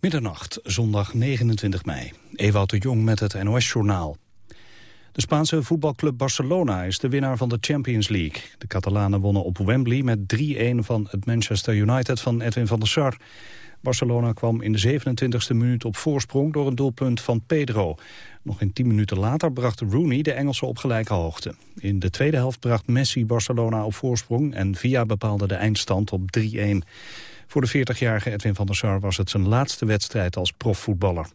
Middernacht, zondag 29 mei. Ewout de Jong met het NOS-journaal. De Spaanse voetbalclub Barcelona is de winnaar van de Champions League. De Catalanen wonnen op Wembley met 3-1 van het Manchester United van Edwin van der Sar. Barcelona kwam in de 27e minuut op voorsprong door een doelpunt van Pedro. Nog in 10 minuten later bracht Rooney de Engelsen op gelijke hoogte. In de tweede helft bracht Messi Barcelona op voorsprong... en Via bepaalde de eindstand op 3-1. Voor de 40-jarige Edwin van der Sar was het zijn laatste wedstrijd als profvoetballer.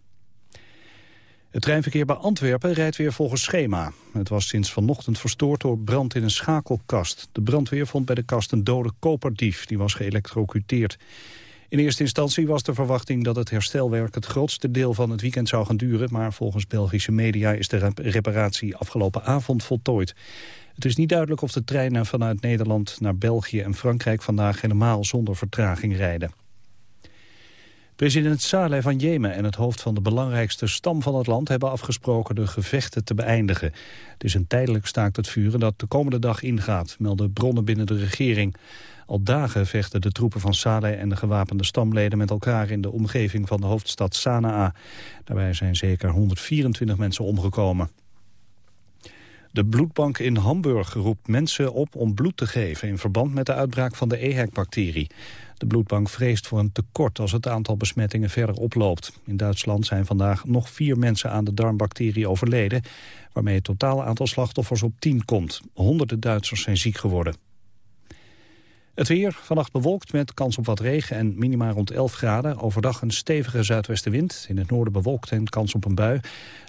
Het treinverkeer bij Antwerpen rijdt weer volgens schema. Het was sinds vanochtend verstoord door brand in een schakelkast. De brandweer vond bij de kast een dode koperdief, die was geëlectrocuteerd. In eerste instantie was de verwachting dat het herstelwerk het grootste deel van het weekend zou gaan duren, maar volgens Belgische media is de reparatie afgelopen avond voltooid. Het is niet duidelijk of de treinen vanuit Nederland naar België en Frankrijk vandaag helemaal zonder vertraging rijden. President Saleh van Jemen en het hoofd van de belangrijkste stam van het land hebben afgesproken de gevechten te beëindigen. Het is een tijdelijk staakt het vuren dat de komende dag ingaat, melden bronnen binnen de regering. Al dagen vechten de troepen van Saleh en de gewapende stamleden met elkaar in de omgeving van de hoofdstad Sanaa. Daarbij zijn zeker 124 mensen omgekomen. De bloedbank in Hamburg roept mensen op om bloed te geven... in verband met de uitbraak van de EHEC-bacterie. De bloedbank vreest voor een tekort als het aantal besmettingen verder oploopt. In Duitsland zijn vandaag nog vier mensen aan de darmbacterie overleden... waarmee het totaal aantal slachtoffers op tien komt. Honderden Duitsers zijn ziek geworden. Het weer, vannacht bewolkt met kans op wat regen en minima rond 11 graden. Overdag een stevige zuidwestenwind. In het noorden bewolkt en kans op een bui.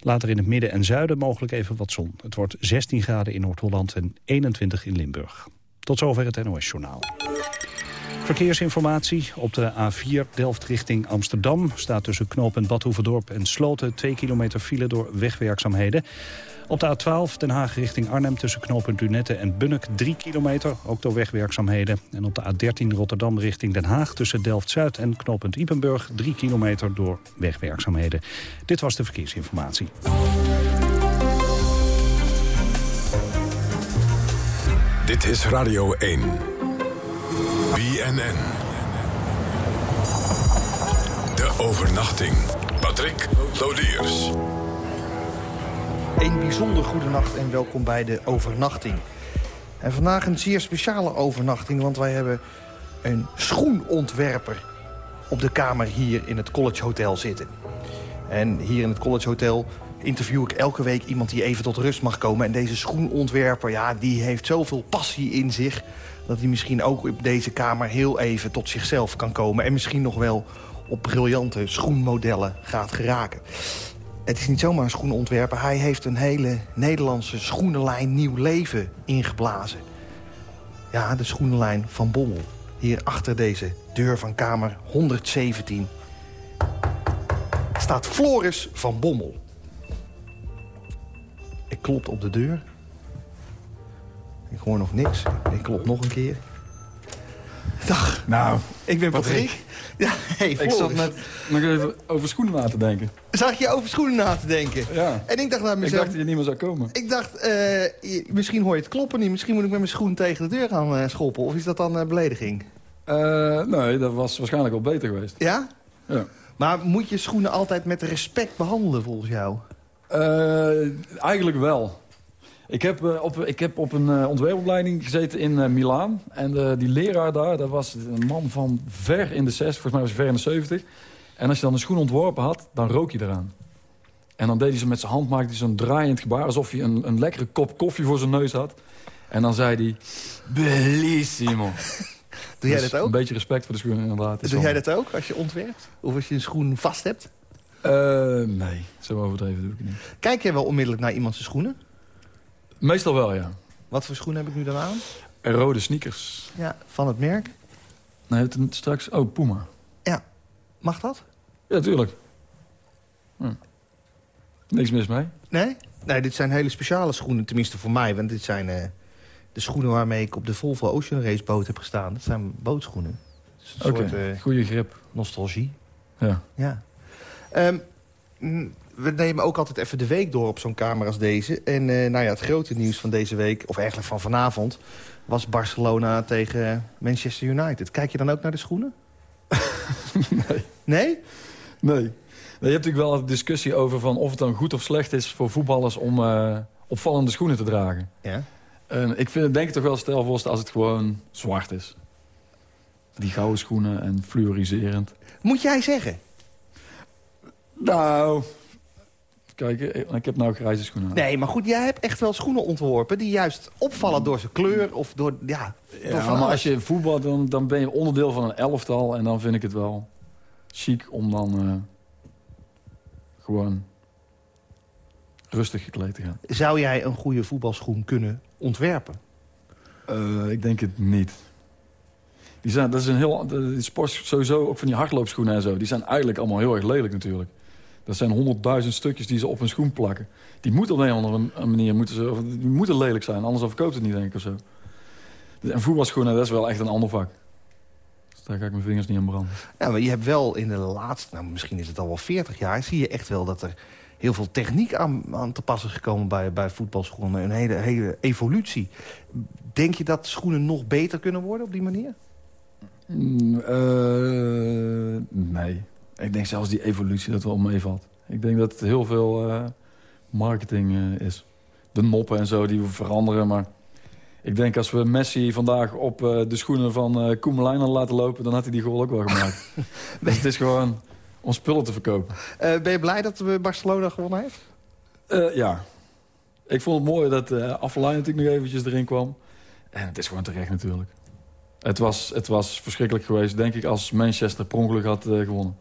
Later in het midden en zuiden mogelijk even wat zon. Het wordt 16 graden in Noord-Holland en 21 in Limburg. Tot zover het NOS-journaal. Verkeersinformatie op de A4 Delft richting Amsterdam... staat tussen knooppunt Badhoevedorp en Sloten... 2 kilometer file door wegwerkzaamheden. Op de A12 Den Haag richting Arnhem tussen knooppunt Lunette en Bunnik 3 kilometer, ook door wegwerkzaamheden. En op de A13 Rotterdam richting Den Haag tussen Delft-Zuid en knooppunt Ipenburg 3 kilometer door wegwerkzaamheden. Dit was de verkeersinformatie. Dit is Radio 1. BNN. De overnachting. Patrick Lodiers. Een bijzonder goede nacht en welkom bij de overnachting. En vandaag een zeer speciale overnachting, want wij hebben een schoenontwerper op de kamer hier in het College Hotel zitten. En hier in het College Hotel interview ik elke week iemand die even tot rust mag komen. En deze schoenontwerper, ja, die heeft zoveel passie in zich... dat hij misschien ook op deze kamer heel even tot zichzelf kan komen. En misschien nog wel op briljante schoenmodellen gaat geraken het is niet zomaar een schoenenontwerper. Hij heeft een hele Nederlandse schoenenlijn nieuw leven ingeblazen. Ja, de schoenenlijn van Bommel. Hier achter deze deur van kamer 117 staat Floris van Bommel. Ik klop op de deur. Ik hoor nog niks. Ik klop nog een keer. Dag. Nou, ik ben Patrick. Ja, hey, Ik zat net nog even over schoenen na te denken. Zag je over schoenen na te denken? Ja. En ik dacht naar mezelf... Ik dacht dat je niet meer zou komen. Ik dacht, uh, misschien hoor je het kloppen niet. Misschien moet ik met mijn schoen tegen de deur gaan uh, schoppen. Of is dat dan uh, belediging? nee, dat was waarschijnlijk wel beter geweest. Ja? Ja. Maar moet je schoenen altijd met respect behandelen volgens jou? eigenlijk wel. Ik heb, uh, op, ik heb op een uh, ontwerpopleiding gezeten in uh, Milaan. En die leraar daar, dat was een man van ver in de 60, volgens mij was hij ver in de 70. En als je dan een schoen ontworpen had, dan rook je eraan. En dan deed hij ze met zijn hand, maakte hij zo'n draaiend gebaar... alsof hij een, een lekkere kop koffie voor zijn neus had. En dan zei hij, bellissimo. Doe jij dus dat ook? Een beetje respect voor de schoenen inderdaad. Doe jij dat ook als je ontwerpt? Of als je een schoen vast hebt? nee, zo overdreven doe ik het niet. Kijk jij wel onmiddellijk naar iemands schoenen? Meestal wel, ja. Wat voor schoen heb ik nu dan aan? Rode sneakers. Ja, van het merk? Nee, het straks... Oh, Puma. Ja. Mag dat? Ja, tuurlijk. Hm. Niks mis mee. Nee? Nee, dit zijn hele speciale schoenen, tenminste voor mij. Want dit zijn uh, de schoenen waarmee ik op de Volvo Ocean Race boot heb gestaan. Dat zijn bootschoenen. Oké, okay. uh, goede grip. Nostalgie. Ja. Ja. Um, we nemen ook altijd even de week door op zo'n kamer als deze. En uh, nou ja, het grote nieuws van deze week, of eigenlijk van vanavond... was Barcelona tegen Manchester United. Kijk je dan ook naar de schoenen? nee. Nee? Nee. Je hebt natuurlijk wel een discussie over van of het dan goed of slecht is voor voetballers om uh, opvallende schoenen te dragen. Ja. En ik vind het denk ik toch wel stelvoorst als het gewoon zwart is. Die gouden schoenen en fluoriserend. Moet jij zeggen? Nou, kijk, ik heb nou grijze schoenen Nee, maar goed, jij hebt echt wel schoenen ontworpen... die juist opvallen door zijn kleur of door, ja... ja maar als je voetbal, dan, dan ben je onderdeel van een elftal... en dan vind ik het wel chic om dan uh, gewoon rustig gekleed te gaan. Zou jij een goede voetbalschoen kunnen ontwerpen? Uh, ik denk het niet. Die zijn, dat is een heel, die sport sowieso, ook van die hardloopschoenen en zo... die zijn eigenlijk allemaal heel erg lelijk natuurlijk. Dat zijn honderdduizend stukjes die ze op hun schoen plakken. Die moeten op een andere manier moeten ze, of, die moeten lelijk zijn. Anders verkoopt het niet, denk ik, of zo. En voetbalschoenen, dat is wel echt een ander vak. Dus daar ga ik mijn vingers niet aan branden. Ja, maar je hebt wel in de laatste, nou, misschien is het al wel 40 jaar... zie je echt wel dat er heel veel techniek aan, aan te passen gekomen bij, bij voetbalschoenen. Een hele, hele evolutie. Denk je dat schoenen nog beter kunnen worden op die manier? Mm, uh, nee. Ik denk zelfs die evolutie dat wel meevalt. Ik denk dat het heel veel uh, marketing uh, is. De noppen en zo, die we veranderen. Maar ik denk als we Messi vandaag op uh, de schoenen van uh, Koemelijn laten lopen... dan had hij die goal ook wel gemaakt. dus het is gewoon om spullen te verkopen. ben je blij dat Barcelona gewonnen heeft? ja. Ik vond het mooi dat uh, Affelijn natuurlijk nog eventjes erin kwam. En het is gewoon terecht natuurlijk. Het was, het was verschrikkelijk geweest, denk ik, als Manchester per ongeluk had gewonnen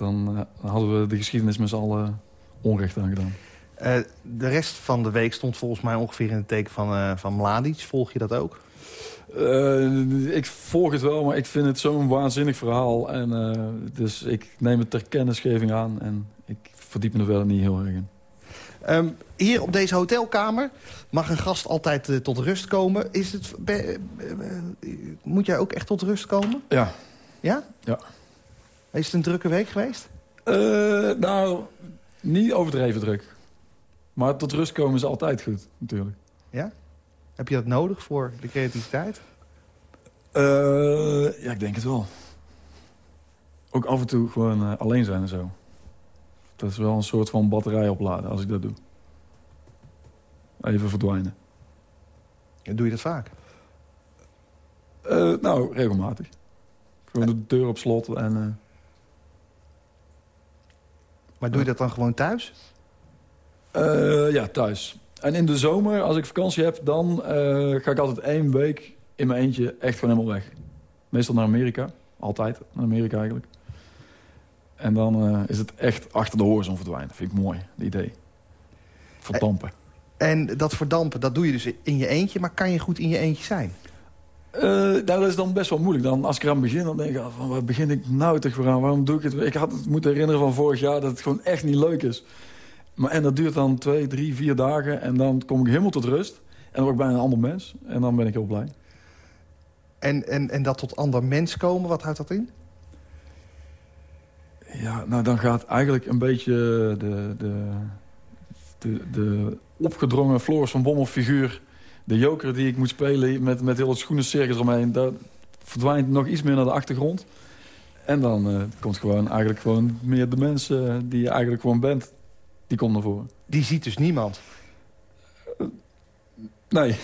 dan uh, hadden we de geschiedenis met z'n allen onrecht aan gedaan. Uh, de rest van de week stond volgens mij ongeveer in het teken van, uh, van Mladic. Volg je dat ook? ik volg het wel, maar ik vind het zo'n waanzinnig verhaal. En, dus ik neem het ter kennisgeving aan en ik verdiep me er wel niet heel erg in. Um, hier op deze hotelkamer mag een gast altijd tot rust komen. Is het, be, moet jij ook echt tot rust komen? Ja. Ja? Ja. Is het een drukke week geweest? Uh, nou, niet overdreven druk. Maar tot rust komen is altijd goed, natuurlijk. Ja? Heb je dat nodig voor de creativiteit? Uh, ja, ik denk het wel. Ook af en toe gewoon uh, alleen zijn en zo. Dat is wel een soort van batterij opladen als ik dat doe. Even verdwijnen. En doe je dat vaak? Uh, nou, regelmatig. Gewoon de deur op slot en... Maar doe je dat dan gewoon thuis? Uh, ja, thuis. En in de zomer, als ik vakantie heb, dan uh, ga ik altijd één week in mijn eentje echt gewoon helemaal weg. Meestal naar Amerika. Altijd naar Amerika eigenlijk. En dan uh, is het echt achter de horizon verdwijnen. Vind ik mooi, het idee. Verdampen. En dat verdampen, dat doe je dus in je eentje. Maar kan je goed in je eentje zijn? Uh, nou, dat is dan best wel moeilijk. Dan, als ik eraan begin, dan denk ik, van, waar begin ik nou toch voor aan? Waarom doe ik het? Ik had het moeten herinneren van vorig jaar dat het gewoon echt niet leuk is. Maar, en dat duurt dan twee, drie, vier dagen. En dan kom ik helemaal tot rust. En dan word ik bijna een ander mens. En dan ben ik heel blij. En, en, en dat tot ander mens komen, wat houdt dat in? Ja, nou dan gaat eigenlijk een beetje de, de, de, de opgedrongen Floris van Bommel figuur de joker die ik moet spelen met, met heel het schoenencircus omheen... dat verdwijnt nog iets meer naar de achtergrond. En dan uh, komt gewoon eigenlijk gewoon meer de mensen die je eigenlijk gewoon bent... die komt naar voren. Die ziet dus niemand? Uh, nee,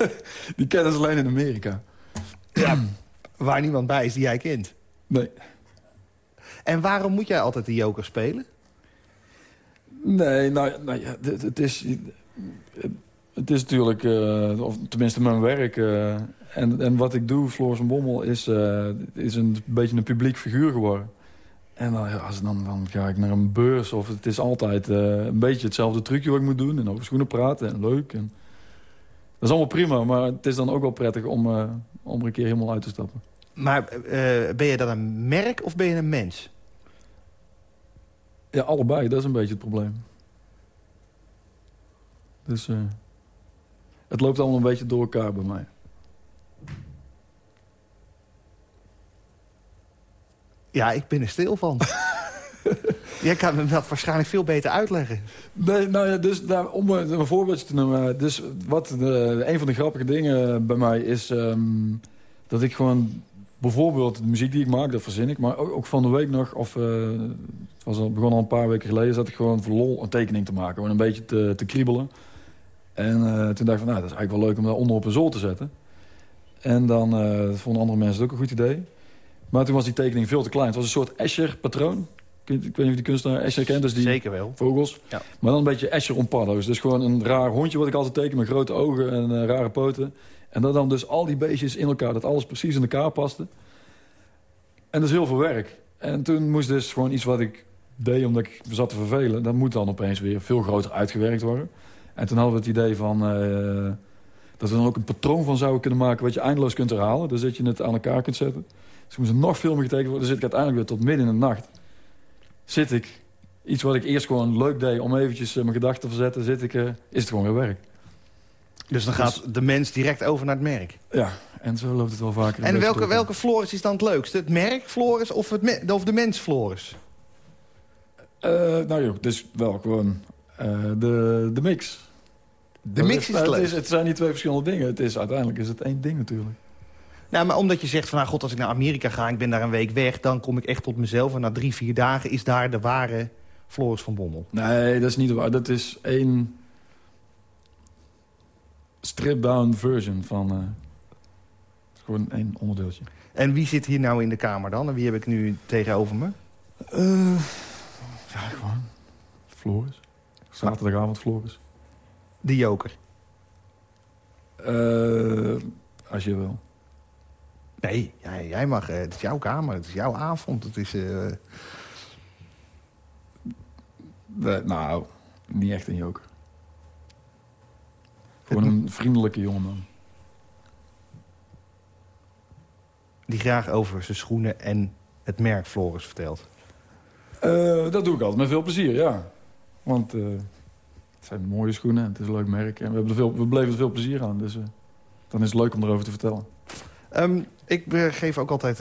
die kennen ze alleen in Amerika. Ja, waar niemand bij is die jij kent? Nee. En waarom moet jij altijd de joker spelen? Nee, nou, nou ja, het is... Het is natuurlijk, uh, of tenminste mijn werk. Uh, en, en wat ik doe, Floris en Bommel, is, uh, is een beetje een publiek figuur geworden. En dan, ja, als, dan, dan ga ik naar een beurs of het is altijd een beetje hetzelfde trucje wat ik moet doen. En over schoenen praten en leuk. En dat is allemaal prima, maar het is dan ook wel prettig om, om er een keer helemaal uit te stappen. Maar ben je dan een merk of ben je een mens? Ja, allebei. Dat is een beetje het probleem. Dus... Het loopt allemaal een beetje door elkaar bij mij. Ja, ik ben er stil van. Jij kan me dat waarschijnlijk veel beter uitleggen. Nee, nou ja, dus daar, om een voorbeeldje te noemen. Dus wat de, een van de grappige dingen bij mij is... Um, dat ik gewoon bijvoorbeeld de muziek die ik maak, dat verzin ik. Maar ook, ook van de week nog, of uh, het was al, begon al een paar weken geleden... zat ik gewoon voor lol een tekening te maken. Gewoon een beetje te, te kriebelen. En uh, toen dacht ik van, nou, dat is eigenlijk wel leuk om daar onder op een zool te zetten. En dan uh, vonden andere mensen het ook een goed idee. Maar toen was die tekening veel te klein. Het was een soort Escher-patroon. Ik weet niet of die kunstenaar Escher kent. Dus die Zeker wel. Vogels. Ja. Maar dan een beetje Escher paddo's. Dus gewoon een raar hondje wat ik altijd teken met grote ogen en uh, rare poten. En dat dan dus al die beestjes in elkaar, dat alles precies in elkaar paste. En dat is heel veel werk. En toen moest dus gewoon iets wat ik deed omdat ik me zat te vervelen... dat moet dan opeens weer veel groter uitgewerkt worden. En toen hadden we het idee van... Uh, dat we dan ook een patroon van zouden kunnen maken... wat je eindeloos kunt herhalen. Dus dat je het aan elkaar kunt zetten. Dus moest er nog veel meer getekend worden. Dan zit ik uiteindelijk weer tot midden in de nacht. Zit ik, iets wat ik eerst gewoon leuk deed... om eventjes uh, mijn gedachten te verzetten, zit ik, uh, is het gewoon weer werk. Dus dan gaat dus, de mens direct over naar het merk? Ja, en zo loopt het wel vaker. En welke, welke Floris is dan het leukste? Het merk Floris of, het of de mens Floris? Uh, nou joh, dus wel gewoon de, de mix. De mix is, het, is, het zijn niet twee verschillende dingen. Het is, uiteindelijk is het één ding natuurlijk. Nou, maar omdat je zegt van, nou god, als ik naar Amerika ga... ik ben daar een week weg, dan kom ik echt tot mezelf... en na drie, vier dagen is daar de ware Floris van Bommel. Nee, dat is niet waar. Dat is één strip-down version van... Uh, gewoon één onderdeeltje. En wie zit hier nou in de kamer dan? En wie heb ik nu tegenover me? Uh, ja, gewoon Floris. Zaterdagavond Floris. De joker? Uh, als je wil. Nee, jij, jij mag. Uh, het is jouw kamer, het is jouw avond. Het is... Uh... Nee, nou, niet echt een joker. Gewoon een vriendelijke jongeman. Die graag over zijn schoenen en het merk Floris vertelt. Uh, dat doe ik altijd met veel plezier, ja. Want uh, het zijn mooie schoenen en het is een leuk merk. En we, hebben er veel, we beleven er veel plezier aan. Dus uh, dan is het leuk om erover te vertellen. Um, ik geef ook altijd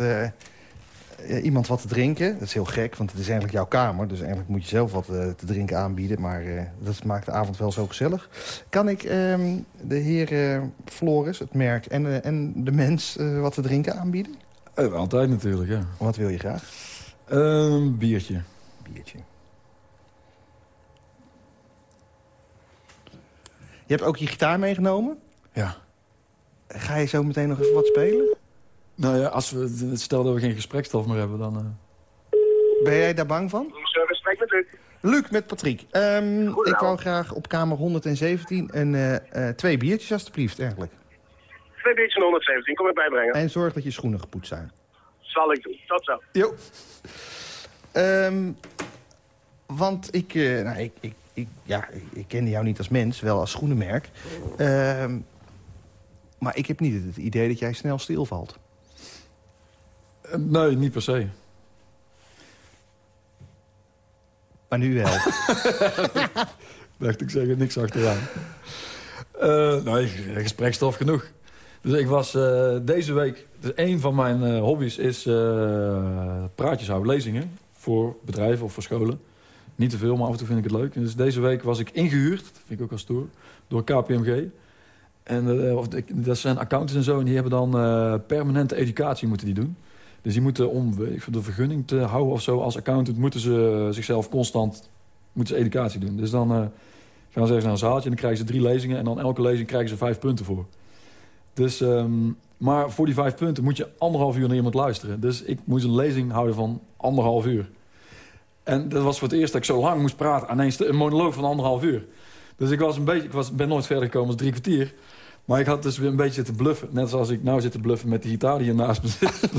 iemand wat te drinken. Dat is heel gek, want het is eigenlijk jouw kamer. Dus eigenlijk moet je zelf wat te drinken aanbieden. Maar dat maakt de avond wel zo gezellig. Kan ik um, de heer Floris, het merk en, en de mens wat te drinken aanbieden? altijd natuurlijk, ja. Wat wil je graag? Een uh, biertje. Biertje. Je hebt ook je gitaar meegenomen? Ja. Ga je zo meteen nog even wat spelen? Nou ja, als we, stel dat we geen gesprekstof meer hebben, dan... Uh... Ben jij daar bang van? Gesprek met Luc. Luc, met Patrick. Um, ik wou graag op kamer 117 een, uh, uh, twee biertjes alstublieft, eigenlijk. Twee biertjes van 117, kom ik bijbrengen. En zorg dat je schoenen gepoetst zijn. Zal ik doen, tot zo. Jo. Um, want ik, uh, nou, ik, ik, ik, ja, ik kende jou niet als mens, wel als schoenenmerk. Uh, maar ik heb niet het idee dat jij snel stilvalt. Uh, nee, niet per se. Maar nu wel. Dacht ik zeg er niks achteraan. Uh, nee, gesprekstof genoeg. Dus ik was uh, deze week... Dus een van mijn uh, hobby's is uh, praatjes houden, lezingen. Voor bedrijven of voor scholen. Niet te veel, maar af en toe vind ik het leuk. Dus deze week was ik ingehuurd, dat vind ik ook al stoer, door KPMG. En of, dat zijn accountants en zo, en die hebben dan permanente educatie moeten die doen. Dus die moeten, om de vergunning te houden of zo, als accountant... moeten ze zichzelf constant moeten educatie doen. Dus dan gaan ze even naar een zaaltje en dan krijgen ze drie lezingen... en dan elke lezing krijgen ze vijf punten voor. Dus, um, maar voor die vijf punten moet je anderhalf uur naar iemand luisteren. Dus ik moest een lezing houden van anderhalf uur. En dat was voor het eerst dat ik zo lang moest praten aan een, monoloog van anderhalf uur. Dus ik, was een beetje, ik was, ben nooit verder gekomen als drie kwartier. Maar ik had dus weer een beetje zitten bluffen. Net zoals ik nou zit te bluffen met die gitaar die hier naast me zit.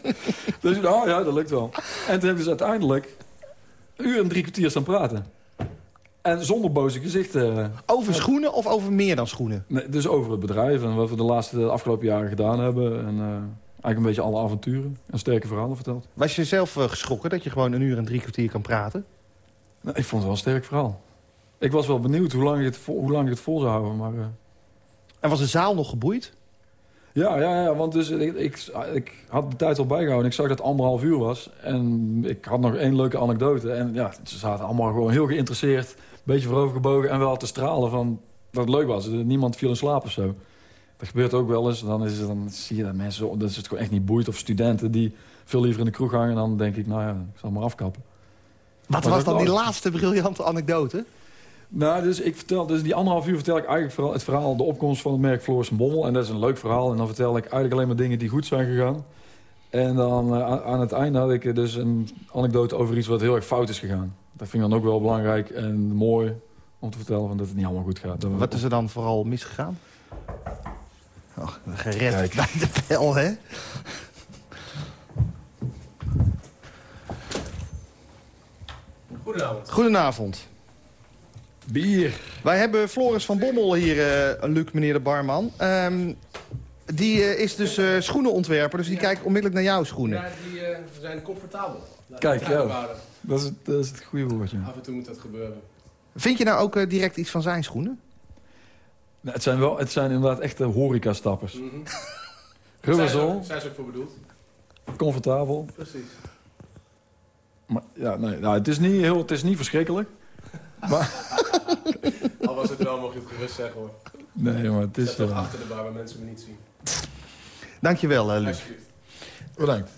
dus oh ja, dat lukt wel. En toen heb ik dus uiteindelijk een uur en drie kwartier staan praten. En zonder boze gezichten. Over schoenen of over meer dan schoenen? Nee, dus over het bedrijf en wat we de laatste de afgelopen jaren gedaan hebben. En uh, eigenlijk een beetje alle avonturen en sterke verhalen verteld. Was je zelf uh, geschrokken dat je gewoon een uur en drie kwartier kan praten? Nou, ik vond het wel een sterk verhaal. Ik was wel benieuwd hoe lang ik het vol, hoe lang ik het vol zou houden. Maar, uh... En was de zaal nog geboeid? Ja, ja, ja want dus ik, ik, ik, had de tijd al bijgehouden. Ik zag dat het anderhalf uur was. En ik had nog één leuke anekdote. En ja, ze zaten allemaal gewoon heel geïnteresseerd. Een beetje voorovergebogen en wel te stralen van dat het leuk was. Niemand viel in slaap of zo. Dat gebeurt ook wel eens. Dan, is het, dan zie je dat mensen dat is het gewoon echt niet boeit. Of studenten die veel liever in de kroeg hangen. Dan denk ik, nou ja, ik zal maar afkappen. Wat Maar was dan die laatste briljante anekdote? Nou, dus ik vertel, dus die anderhalf uur vertel ik eigenlijk vooral het verhaal, de opkomst van het merk Floris en Bommel. En dat is een leuk verhaal. En dan vertel ik eigenlijk alleen maar dingen die goed zijn gegaan. En dan eh, aan- het einde had ik dus een anekdote over iets wat heel erg fout is gegaan. Dat vind ik dan ook wel belangrijk en mooi om te vertellen van dat het niet allemaal goed gaat. Wat is er dan vooral misgegaan? Oh, gered Kijk. bij de pijl, hè? Goedenavond. Goedenavond. Bier. Wij hebben Floris van Bommel hier, eh, Luc, meneer de barman. Ehm, die eh, is dus eh, schoenenontwerper, dus die kijkt onmiddellijk naar jouw schoenen. Ja, die eh, zijn comfortabel. Laat Kijk, ja. Dat is het, dat is het goede woordje. Af en toe moet dat gebeuren. Vind je nou ook direct iets van zijn schoenen? Nou, het, zijn wel, het zijn inderdaad echte horeca-stappers. Mhm. Rubber Zijn ze ook- Zijn ze ook voor bedoeld? comfortabel. Precies. Maar, ja, nee, nou, het, is niet heel, het is niet verschrikkelijk. Al was het wel, mocht je het gerust zeggen hoor. Nee, maar het is... toch eh, achter de bar waar mensen me niet zien. Dankjewel, eh, Luc. Bedankt.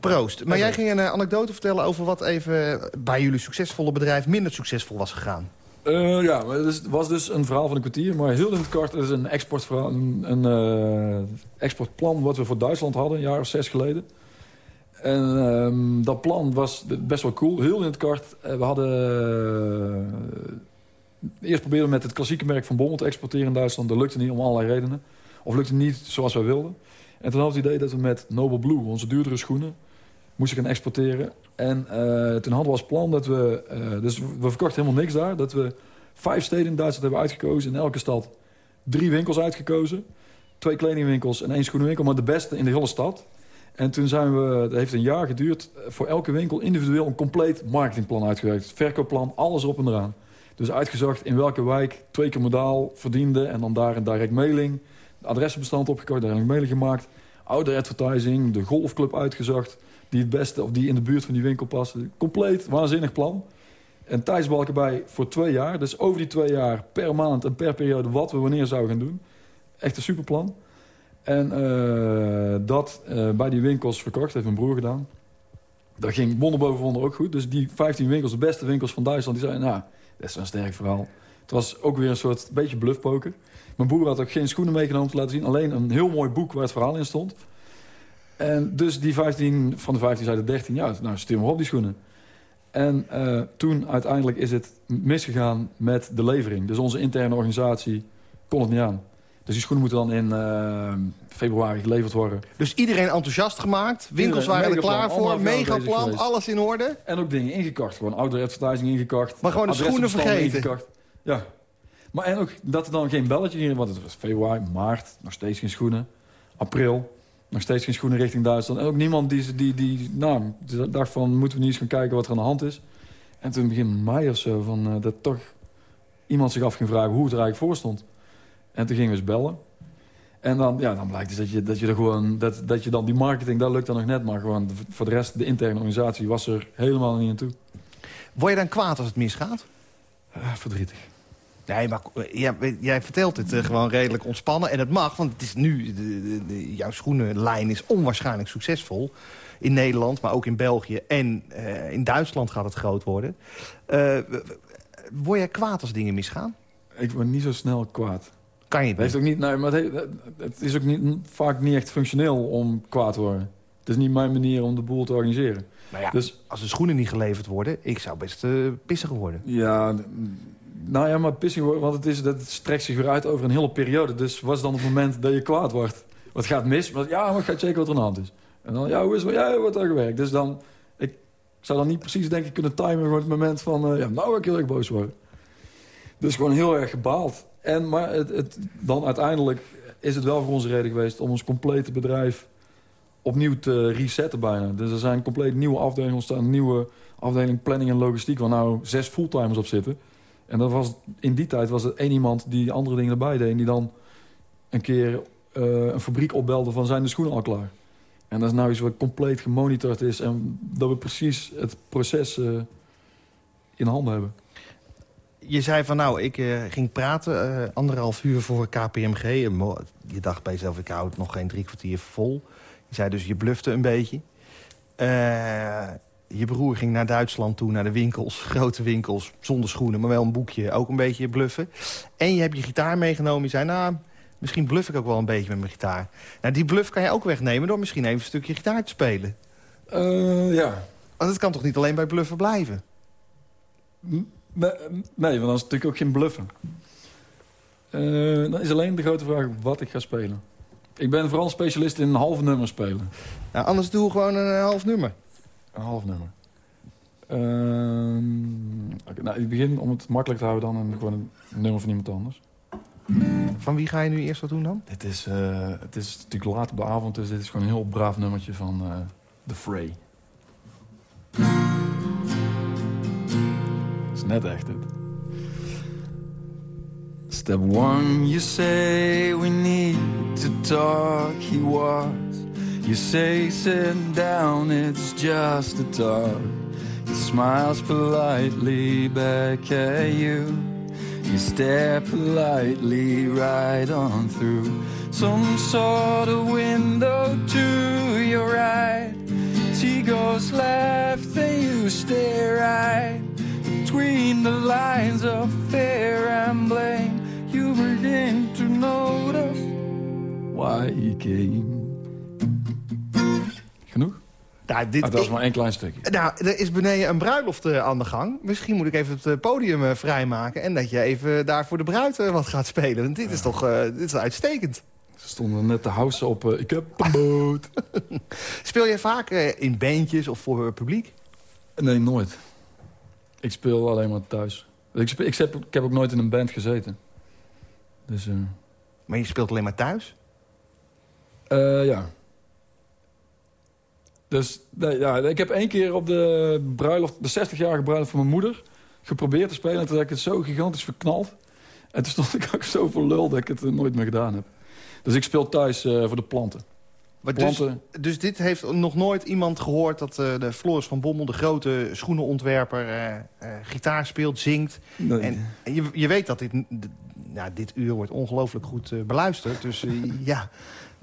Proost. Maar jij ging een eh, anekdote vertellen over wat even bij jullie succesvolle bedrijf minder succesvol was gegaan. Eh, ja, het was dus een verhaal van een kwartier. Maar heel in het kort, is een, exportverhaal, een, eh, exportplan wat we voor Duitsland hadden, een jaar of zes geleden. En ehm, dat plan was best wel cool. Heel in het kort, eh, we hadden... eerst probeerden we met het klassieke merk van Bommel te exporteren in Duitsland. Dat lukte niet om allerlei redenen. Of lukte niet zoals wij wilden. En toen hadden we het idee dat we met Noble Blue, onze duurdere schoenen, moesten gaan exporteren. En eh, toen hadden we als plan dat we... eh, dus we verkochten helemaal niks daar. Dat we vijf steden in Duitsland hebben uitgekozen. In elke stad drie winkels uitgekozen. Twee kledingwinkels en één schoenenwinkel. Maar de beste in de hele stad. En toen zijn we... Het heeft een jaar geduurd. Voor elke winkel individueel een compleet marketingplan uitgewerkt. Verkoopplan, alles op en eraan. Dus uitgezocht in welke wijk twee keer modaal verdiende. En dan daar een direct mailing. Adressenbestand opgekocht, daar een mailing gemaakt. Ouder advertising, de golfclub uitgezocht. Die het beste, of die in de buurt van die winkel passen. Compleet waanzinnig plan. En tijdsbalken bij voor twee jaar. Dus over die twee jaar per maand en per periode wat we wanneer zouden gaan doen. Echt een superplan. En eh, dat eh, bij die winkels verkocht, heeft mijn broer gedaan. Dat ging wonder wonder ook goed. Dus die 15 winkels, de beste winkels van Duitsland, die zeiden... nou, dat is een sterk verhaal. Het was ook weer een soort beetje bluffpoker. Mijn broer had ook geen schoenen meegenomen te laten zien. Alleen een heel mooi boek waar het verhaal in stond. En dus die 15, van de 15 zeiden 13, ja, nou stuur maar op die schoenen. En eh, toen uiteindelijk is het misgegaan met de levering. Dus onze interne organisatie kon het niet aan. Dus die schoenen moeten dan in eh, februari geleverd worden. Dus iedereen enthousiast gemaakt. Winkels Iedereen, waren er klaar voor. jaar Megaplan, alles in orde. En ook dingen ingekocht. Gewoon outdoor advertising ingekocht. Maar gewoon de schoenen vergeten. Ingekocht. Ja. Maar en ook dat er dan geen belletje hier... Want het was februari, maart, nog steeds geen schoenen. April, nog steeds geen schoenen richting Duitsland. En ook niemand die, die, die nou, dacht van... moeten we niet eens gaan kijken wat er aan de hand is. En toen begin mei of zo... Van, eh, dat toch iemand zich af ging vragen hoe het er eigenlijk voor stond. En toen gingen we eens bellen. En dan, ja, dan blijkt dus dat je, dat je er gewoon... Dat, dat je dan die marketing, dat lukt dan nog net. Maar gewoon voor de rest, de interne organisatie was er helemaal niet aan toe. Word je dan kwaad als het misgaat? Ah, verdrietig. Nee, maar eh, ja, jij vertelt het eh, gewoon redelijk ontspannen. En het mag, want het is nu, de, de- de- jouw schoenenlijn is onwaarschijnlijk succesvol. In Nederland, maar ook in België. En eh, in Duitsland gaat het groot worden. Word jij kwaad als dingen misgaan? Ik word niet zo snel kwaad. Kan je Het, het heeft ook niet, nee, maar het, heeft- het is ook niet, vaak niet echt functioneel om kwaad te worden. Het is niet mijn manier om de boel te organiseren. Nou ja, Dus als de schoenen niet geleverd worden, ik zou best eh, pissig worden. ja, nou ja, maar pissing want het, is, dat strekt zich weer uit over een hele periode. Dus wat is dan het moment dat je kwaad wordt? Wat gaat mis? Maar, ja, maar ik ga checken wat er aan de hand is. En dan, ja, hoe is het? Ja, wordt er gewerkt? Dus dan, ik zou dan niet precies denk ik kunnen timen voor het moment van, eh, ja, nou ga ik heel erg boos worden. Dus gewoon heel erg gebaald. En, maar het, het, dan uiteindelijk is het wel voor ons reden geweest om ons complete bedrijf opnieuw te resetten bijna. Dus er zijn compleet nieuwe afdelingen ontstaan. Nieuwe afdeling planning en logistiek, waar nou zes fulltimers op zitten. En dat was, in die tijd was er één iemand die andere dingen erbij deed. En die dan een keer eh, een fabriek opbelde van zijn de schoenen al klaar. En dat is nou iets wat compleet gemonitord is. En dat we precies het proces eh, in handen hebben. je zei van nou, ik eh, ging praten anderhalf uur voor KPMG. Je dacht bij jezelf, ik hou het nog geen drie kwartier vol. Je zei dus, je blufte een beetje. Je broer ging naar Duitsland toe, naar de winkels. Grote winkels, zonder schoenen, maar wel een boekje. Ook een beetje bluffen. En je hebt je gitaar meegenomen. Je zei, nou, misschien bluff ik ook wel een beetje met mijn gitaar. Nou, die bluff kan je ook wegnemen door misschien even een stukje gitaar te spelen. Eh, ja. Want het kan toch niet alleen bij bluffen blijven? Nee, want dan is het natuurlijk ook geen bluffen. Eh, dan is alleen de grote vraag wat ik ga spelen. Ik ben vooral specialist in een half nummer spelen. Nou, anders doe gewoon een eh, half nummer. Een half nummer. Ehm, oké, nou, ik begin om het makkelijk te houden dan een, gewoon een nummer van iemand anders. Van wie ga je nu eerst wat doen dan? Dit is, eh, het is natuurlijk laat op de avond, dus dit is gewoon een heel braaf nummertje van eh The Fray. is net echt het. Step one, you say we need to talk. He was. You say sit down, it's just a talk. He smiles politely back at you. You stare politely right on through some sort of window to your right. She goes left and you stay right. Between the lines of fear and blame, you begin to notice why he came. Nou, dit, Ah, dat is maar één klein stukje. nou, er is beneden een bruiloft eh, aan de gang. Misschien moet ik even het eh, podium eh, vrijmaken... en dat je even daar voor de bruid wat gaat spelen. Want dit is toch dit is uitstekend. Ze stonden net te houden op... ik heb een boot. Speel jij vaak in bandjes of voor publiek? Nee, nooit. Ik speel alleen maar thuis. Ik, speel, ik, heb, ik heb ook nooit in een band gezeten. Dus, Maar je speelt alleen maar thuis? ja. Dus, nee, ja, ik heb één keer op de bruiloft, de 60-jarige bruiloft van mijn moeder... geprobeerd te spelen. En toen had ik het zo gigantisch verknald. En toen stond ik ook zo voor lul dat ik het nooit meer gedaan heb. Dus ik speel thuis eh, voor de planten. Maar dus, Planten. dus dit heeft nog nooit iemand gehoord... dat eh, de Floris van Bommel, de grote schoenenontwerper... eh, gitaar speelt, zingt. Nee. En, en je, je weet dat dit, nou, dit uur wordt ongelooflijk goed beluisterd. Dus ja,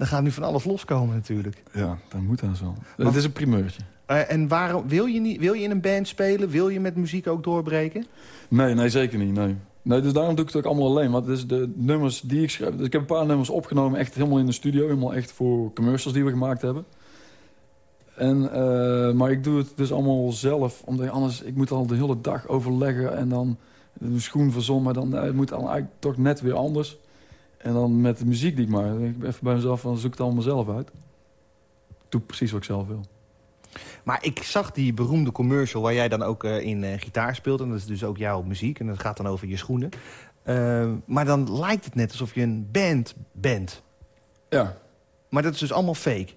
dan gaat nu van alles loskomen natuurlijk. Ja, dat moet dan zo. Het is een primeurtje. Eh, en waarom, wil, je niet, wil je in een band spelen? Wil je met muziek ook doorbreken? Nee, nee, zeker niet. Nee. Nee, dus daarom doe ik het ook allemaal alleen. Want het is de nummers die ik schrijf... Dus ik heb een paar nummers opgenomen, echt helemaal in de studio. Helemaal echt voor commercials die we gemaakt hebben. En, eh, maar ik doe het dus allemaal zelf. Omdat anders, ik moet al de hele dag overleggen. En dan een schoen verzonnen. Maar dan eh, het moet dan eigenlijk toch net weer anders. En dan met de muziek die ik maak. Ik ben even bij mezelf van, zoek het allemaal zelf uit. Ik doe precies wat ik zelf wil. Maar ik zag die beroemde commercial waar jij dan ook eh, in eh, gitaar speelt. En dat is dus ook jouw muziek. En dat gaat dan over je schoenen. Eh, maar dan lijkt het net alsof je een band bent. Ja, Maar dat is dus allemaal fake.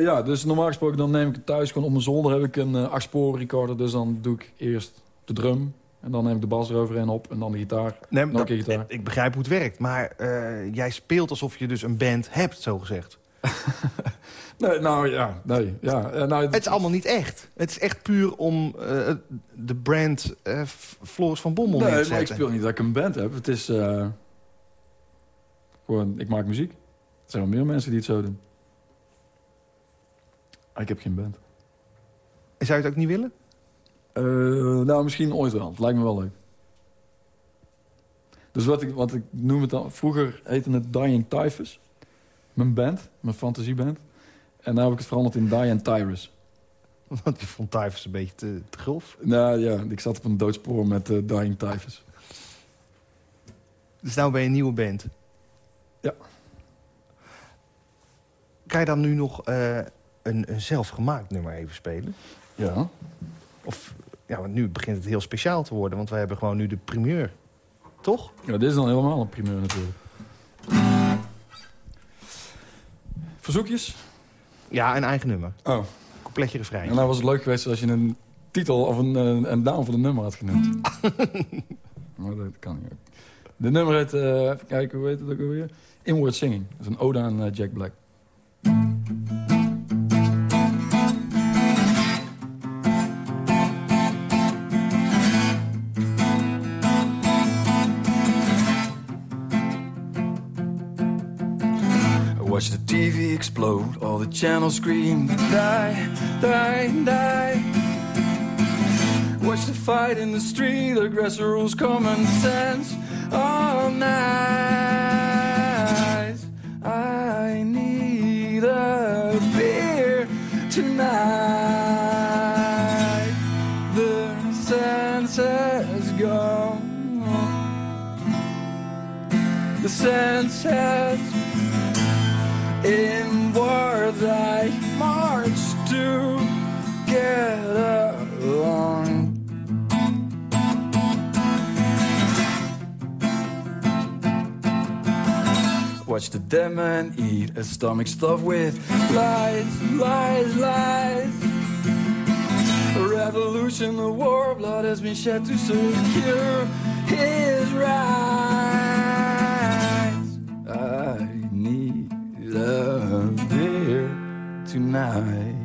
Ja, dus normaal gesproken dan neem ik het thuis gewoon op mijn zolder. Heb ik een uh, 8 sporen recorder, dus dan doe ik eerst de drum. En dan neem ik de bas eroverheen op en dan de gitaar. Nee, Nog een gitaar. ik begrijp hoe het werkt. Maar eh, jij speelt alsof je dus een band hebt, zo gezegd. Nee, nou ja, nee. Ja, Eh, nou, Het is allemaal niet echt. Het is echt puur om eh, de brand Floris van Bommel neer te Nee, maar ik zetten. speel niet dat ik een band heb. Het is gewoon, ik maak muziek. Er zijn wel meer mensen die het zo doen. Ah, Ik heb geen band. En Zou je het ook niet willen? Eh, nou, misschien ooit wel. Het lijkt me wel leuk. Dus wat ik, wat ik noem het dan... Vroeger heette het Dying Typhus. Mijn band, mijn fantasieband. En nu heb ik het veranderd in Dying Tyrus. Want je vond Typhus een beetje te, te grof. Nou ja, ik zat op een doodspoor met eh, Dying Typhus. Dus nou ben je een nieuwe band. Ja. Kan je dan nu nog eh, een, een zelfgemaakt nummer even spelen? Ja. Of, ja, want nu begint het heel speciaal te worden. Want wij hebben gewoon nu de primeur. Toch? Ja, dit is dan helemaal een primeur natuurlijk. Verzoekjes? Ja, een eigen nummer. Oh. Completje refrein. En nou was het leuk geweest als je een titel of een, een, een naam van een nummer had genoemd. maar dat kan niet. De nummer heet, eh, even kijken, hoe heet het ook alweer? Inward Singing. Dat is een ode aan eh, Jack Black. Explode, all the channels scream, die, die, die. Watch the fight in the street, the aggressor rules common sense all night. I need a beer tonight. The sense has gone. The sense has Watch the dead man eat a stomach stuffed with lies, lies, lies. A revolution, a war blood has been shed to secure his rights. I need a beer tonight.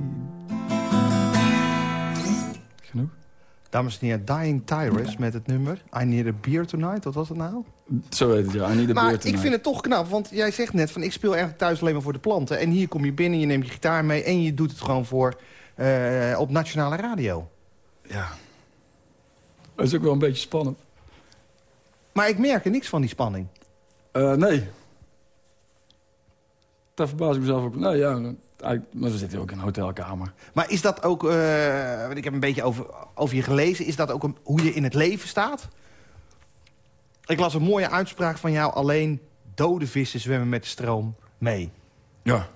Dames en heren, Dying Tyrus met het nummer I Need a Beer Tonight. Wat was het nou? Zo heet het, ja. I need a Maar beer ik tonight. vind het toch knap, want jij zegt net van ik speel eigenlijk thuis alleen maar voor de planten. En hier kom je binnen, je neemt je gitaar mee en je doet het gewoon voor eh, op nationale radio. Ja. Dat is ook wel een beetje spannend. Maar ik merk er niks van die spanning. Eh, nee. Daar verbaas ik mezelf ook. Nou ja, maar we zitten ook in een hotelkamer. Maar is dat ook, eh, ik heb een beetje over, over je gelezen... is dat ook een, hoe je in het leven staat? Ik las een mooie uitspraak van jou... alleen dode vissen zwemmen met de stroom mee. Ja.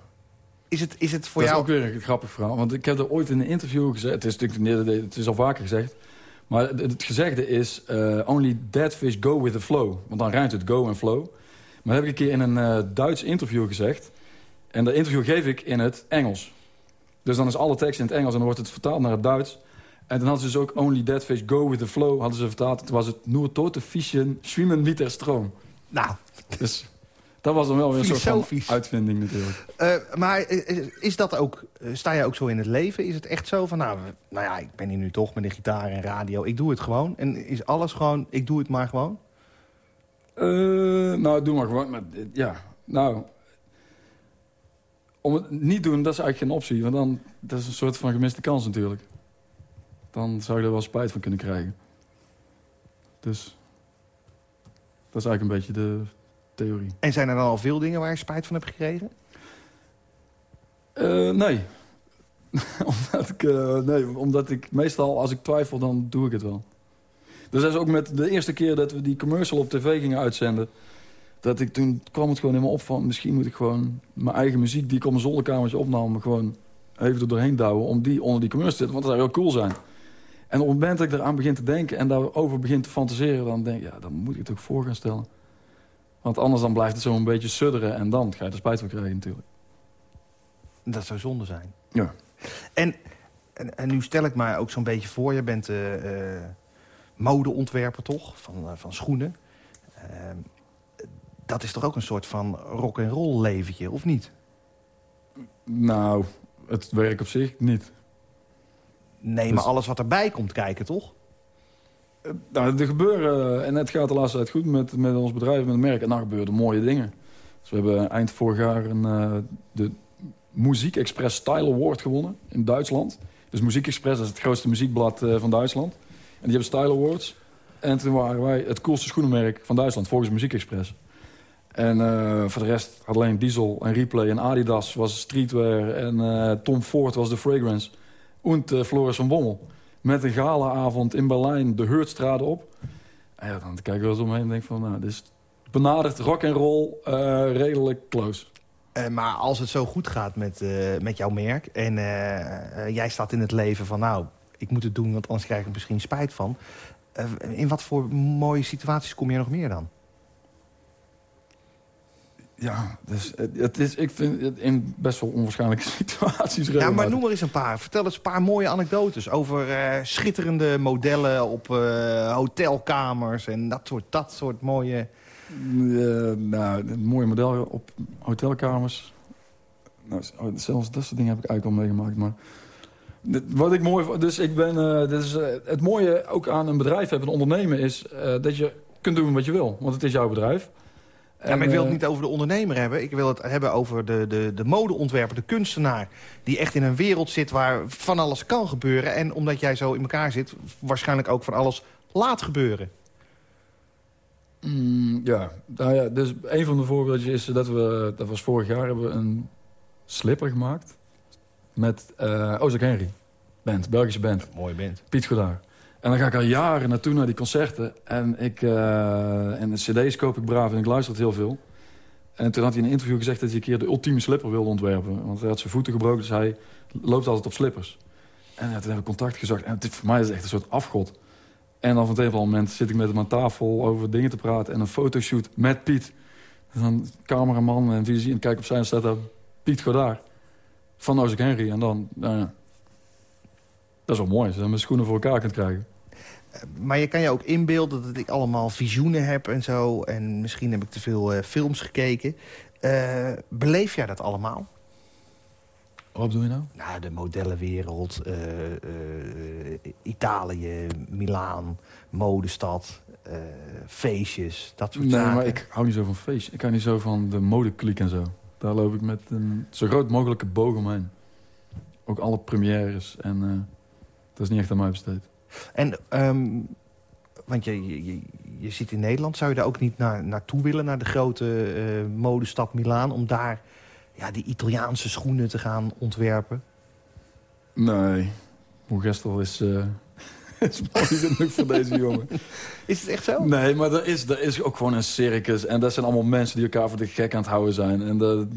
Is het, is het voor dat jou... is ook weer een grappig verhaal. Want ik heb er ooit in een interview gezegd... Het is natuurlijk het is al vaker gezegd. Maar het, gezegde is... eh, only dead fish go with the flow. Want dan ruimt het go en flow. Maar dat heb ik een keer in een eh, Duits interview gezegd. En dat interview geef ik in het Engels. Dus dan is alle tekst in het Engels en dan wordt het vertaald naar het Duits. En dan hadden ze dus ook Only Dead Fish Go With The Flow hadden ze vertaald. Toen was het Nur tote Fischen schwimmen mit der Stroom. Nou, Dus dat was dan wel weer een soort van uitvinding natuurlijk. eh, maar eh, is dat ook, eh, sta je ook zo in het leven? Is het echt zo van, nou, nou ja, ik ben hier nu toch met de gitaar en radio. Ik doe het gewoon. En is alles gewoon, ik doe het maar gewoon? Nou, doe maar gewoon. Maar, ja, nou... Om het niet doen, dat is eigenlijk geen optie. Want dan dat is een soort van gemiste kans natuurlijk. Dan zou je er wel spijt van kunnen krijgen. Dus... Dat is eigenlijk een beetje de theorie. En zijn er dan al veel dingen waar je spijt van hebt gekregen? Eh, nee. omdat, ik, eh, nee. Omdat ik meestal, als ik twijfel, dan doe ik het wel. Dus dat is ook met de eerste keer dat we die commercial op tv gingen uitzenden. Dat ik toen kwam het gewoon in me op van... misschien moet ik gewoon mijn eigen muziek die ik op mijn zolderkamertje opnam... gewoon even er doorheen douwen om die onder die commercial te zetten. Want dat zou heel cool zijn. En op het moment dat ik eraan begin te denken en daarover begin te fantaseren... dan denk ik, ja, dan moet ik het ook voor gaan stellen. Want anders dan blijft het zo een beetje sudderen... en dan ga je er spijt van krijgen natuurlijk. Dat zou zonde zijn. Ja. En, en, en nu stel ik mij ook zo'n beetje voor... je bent eh, eh, modeontwerper toch, van, eh, van schoenen. Dat is toch ook een soort van rock and roll leventje, of niet? Nou, het werk op zich niet. Nee, Dus- maar alles wat erbij komt kijken, toch? Eh, Nou, er gebeuren, en het gaat de laatste tijd goed met, met ons bedrijf, met het merk. En dan gebeuren er mooie dingen. Dus we hebben eind vorig jaar een, eh, de Muziek Express Style Award gewonnen in Duitsland. Dus Muziek Express is het grootste muziekblad eh, van Duitsland. En die hebben Style Awards. En toen waren wij het coolste schoenenmerk van Duitsland, volgens Muziek Express. En eh, voor de rest had alleen Diesel en Replay en Adidas was streetwear. En eh, Tom Ford was de fragrance. En uh, Floris van Bommel. Met een galaavond in Berlijn de Heurtstrade op. En ja, dan kijk ik wel eens omheen en denk van... Nou, dit is benaderd rock and roll eh, redelijk close. Eh, maar als het zo goed gaat met, eh, met jouw merk... en eh, eh, jij staat in het leven van... nou, ik moet het doen, want anders krijg ik er misschien spijt van. Eh, in wat voor mooie situaties kom je nog meer dan? Ja, dus het, het is, ik vind het in best wel onwaarschijnlijke situaties Ja, maar noem er eens een paar. Vertel eens een paar mooie anekdotes over eh, schitterende modellen op eh, hotelkamers en dat soort, dat soort mooie... Eh, nou, een mooie model op hotelkamers. Nou, zelfs dat soort dingen heb ik eigenlijk al meegemaakt. Maar wat ik mooi dus ik ben, dit is, eh, het mooie ook aan een bedrijf hebben, een ondernemen, is dat je kunt doen wat je wil. Want het is jouw bedrijf. Ja, maar ik wil het eh, niet over de ondernemer hebben. Ik wil het hebben over de, de, de modeontwerper, de kunstenaar... die echt in een wereld zit waar van alles kan gebeuren. En omdat jij zo in elkaar zit, waarschijnlijk ook van alles laat gebeuren. Mm, ja, nou ja, dus een van de voorbeeldjes is dat we, dat was vorig jaar, hebben we een slipper gemaakt met uh, Ozak Henry, band, Belgische band, Mooie band. Piet Godaar. En dan ga ik al jaren naartoe naar die concerten en ik uh, en de cd's koop ik braaf en ik luister het heel veel. En toen had hij in een interview gezegd dat hij een keer de ultieme slipper wilde ontwerpen, want hij had zijn voeten gebroken, dus hij loopt altijd op slippers. En toen hebben we contact gezocht en dit voor mij is echt een soort afgod. En dan van het een moment zit ik met hem aan tafel over dingen te praten... en een fotoshoot met Piet. En dan cameraman en visie en kijk op zijn staat daar Piet Godaar. Van Ozek Henry. En dan, nou ja, dat is wel mooi. Als je mijn schoenen voor elkaar kunt krijgen. Maar je kan je ook inbeelden dat ik allemaal visioenen heb en zo. En misschien heb ik te veel uh, films gekeken. Uh, beleef jij dat allemaal? Wat bedoel je nou? Nou, de modellenwereld, uh, Italië, Milaan, modestad, feestjes, dat soort nee, zaken. maar ik hou niet zo van feestjes. Ik hou niet zo van de modekliek en zo. Daar loop ik met een zo groot mogelijke boog omheen. Ook alle premières en dat is niet echt aan mij besteed. En, um, want je, je, je zit in Nederland, zou je daar ook niet naar, naartoe willen... naar de grote uh, modestad Milaan, om daar ja, die Italiaanse schoenen te gaan ontwerpen? Nee, Moegestel is, uh, is mooi genoeg voor deze jongen. Is het echt zo? Nee, maar er is, er is ook gewoon een circus. En dat zijn allemaal mensen die elkaar voor de gek aan het houden zijn. En dat,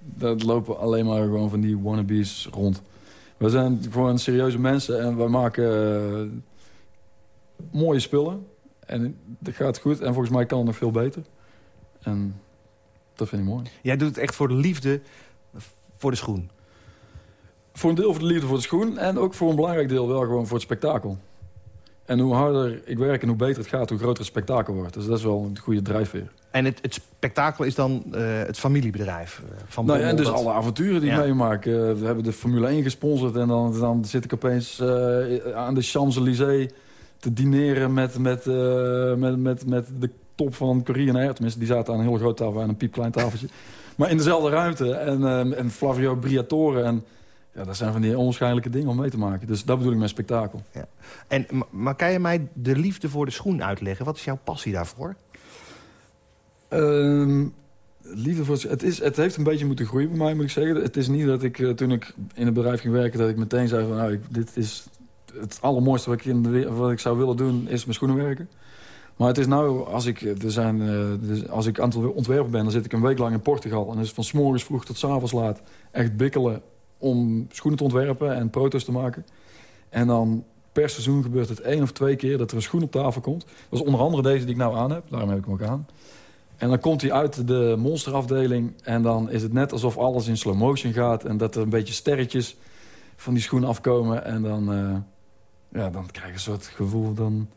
dat lopen alleen maar gewoon van die wannabes rond. We zijn gewoon serieuze mensen en wij maken uh, mooie spullen. En dat gaat goed en volgens mij kan het nog veel beter. En dat vind ik mooi. Jij doet het echt voor de liefde voor de schoen? Voor een deel voor de liefde voor de schoen en ook voor een belangrijk deel wel gewoon voor het spektakel. En hoe harder ik werk en hoe beter het gaat, hoe groter het spektakel wordt. Dus dat is wel een goede drijfveer. En het, het spektakel is dan uh, het familiebedrijf uh, van Nou ja, en dus dat... alle avonturen die ja. ik meemaak. Uh, we hebben de Formule 1 gesponsord en dan, dan zit ik opeens aan de Champs-Élysées te dineren met, met, met, met, met de top van en Air. Tenminste, die zaten aan een heel groot tafel en een piepklein tafeltje. maar in dezelfde ruimte. En, en Flavio Briatore en... Ja, dat zijn van die onwaarschijnlijke dingen om mee te maken. Dus dat bedoel ik met spektakel. Ja. En, maar kan je mij de liefde voor de schoen uitleggen? Wat is jouw passie daarvoor? Um, liefde voor het, is, het heeft een beetje moeten groeien bij mij, moet ik zeggen. Het is niet dat ik, uh, toen ik in het bedrijf ging werken... dat ik meteen zei van, nou, dit is het allermooiste wat ik, in de, wat ik zou willen doen... is mijn schoenen werken. Maar het is nou, als ik, er zijn, uh, als ik ontwerpen ben... dan zit ik een week lang in Portugal. En is het van 's morgens vroeg tot 's avonds laat echt bikkelen... om schoenen te ontwerpen en proto's te maken. En dan per seizoen gebeurt het één of twee keer dat er een schoen op tafel komt. Dat is onder andere deze die ik nou aan heb. Daarom heb ik hem ook aan. En dan komt hij uit de monsterafdeling. En dan is het net alsof alles in slow motion gaat. En dat er een beetje sterretjes van die schoen afkomen. En dan, uh, ja, dan krijg je een soort gevoel... Dan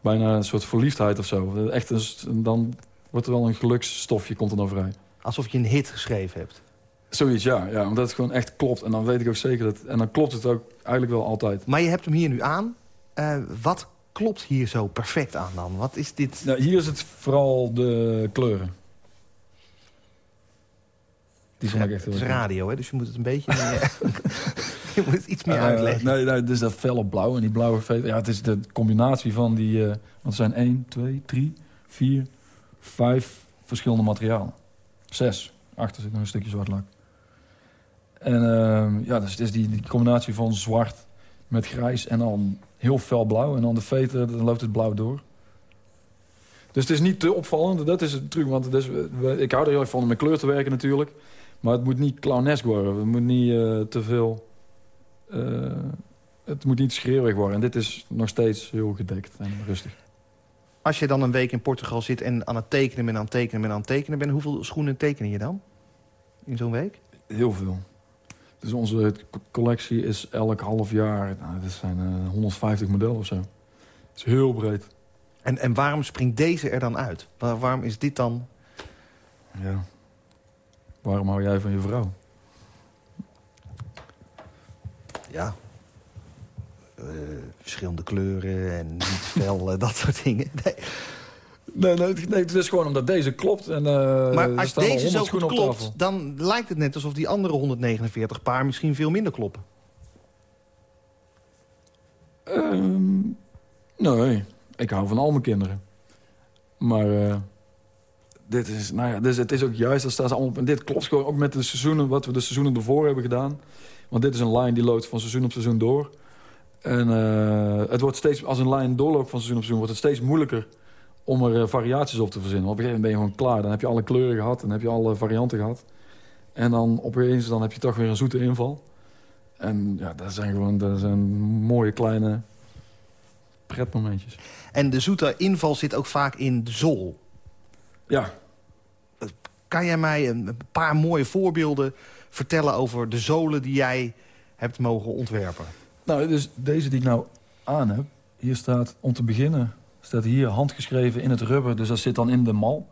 bijna een soort verliefdheid of zo. Echt een, dan wordt er wel een geluksstofje komt er dan vrij. Alsof je een hit geschreven hebt. Zoiets, ja. ja. Omdat het gewoon echt klopt. En dan weet ik ook zeker dat... En dan klopt het ook eigenlijk wel altijd. Maar je hebt hem hier nu aan. Uh, wat klopt hier zo perfect aan dan? Wat is dit? Nou, hier is het vooral de kleuren. Die vond ik echt heel Het is radio, hè? dus je moet het een beetje... meer, je moet het iets meer uh, uitleggen. Nee, nee, dus dat felle blauw en die blauwe veter. Ja, het is de combinatie van die... Uh, want het zijn 1, 2, 3, 4, 5 verschillende materialen. Zes. Achter zit nog een stukje zwart lak. En uh, ja, dus het is die, die combinatie van zwart met grijs en dan heel fel blauw. En dan de veter, dan loopt het blauw door. Dus het is niet te opvallend, dat is het truc. Want ik hou er heel erg van om met kleur te werken natuurlijk. Maar het moet niet clownesk worden. Het moet niet uh, te veel... Uh, het moet niet schreeuwig worden. En dit is nog steeds heel gedekt en rustig. Als je dan een week in Portugal zit en aan het tekenen bent, aan het tekenen bent, aan het tekenen bent... hoeveel schoenen tekenen je dan in zo'n week? Heel veel. Dus onze collectie is elk half jaar... Nou, dat zijn uh, 150 modellen of zo. Het is heel breed. En, en waarom springt deze er dan uit? Waar, waarom is dit dan... Ja. Waarom hou jij van je vrouw? Ja. Uh, verschillende kleuren en niet fel, uh, dat soort dingen. Nee. Nee, nee, nee, het is gewoon omdat deze klopt. En, eh, maar als deze 100 zo goed klopt, dan lijkt het net alsof die andere 149 paar misschien veel minder kloppen. Ehm, nee, ik hou van al mijn kinderen. Maar eh, dit is, nou ja, dus het is ook juist, dat staan ze allemaal op. En dit klopt gewoon ook met de seizoenen, wat we de seizoenen ervoor hebben gedaan. Want dit is een lijn die loopt van seizoen op seizoen door. En eh, het wordt steeds, als een lijn doorloopt van seizoen op seizoen, wordt het steeds moeilijker om er eh, variaties op te verzinnen. Op een gegeven moment ben je gewoon klaar. Dan heb je alle kleuren gehad, dan heb je alle varianten gehad. En dan opeens dan heb je toch weer een zoete inval. En ja, dat zijn gewoon dat zijn mooie kleine pretmomentjes. En de zoete inval zit ook vaak in de zool. Ja, Kan jij mij een een paar mooie voorbeelden vertellen over de zolen die jij hebt mogen ontwerpen? nou, dus deze die ik nou aan heb. Hier staat, om te beginnen, staat hier handgeschreven in het rubber. Dus dat zit dan in de mal.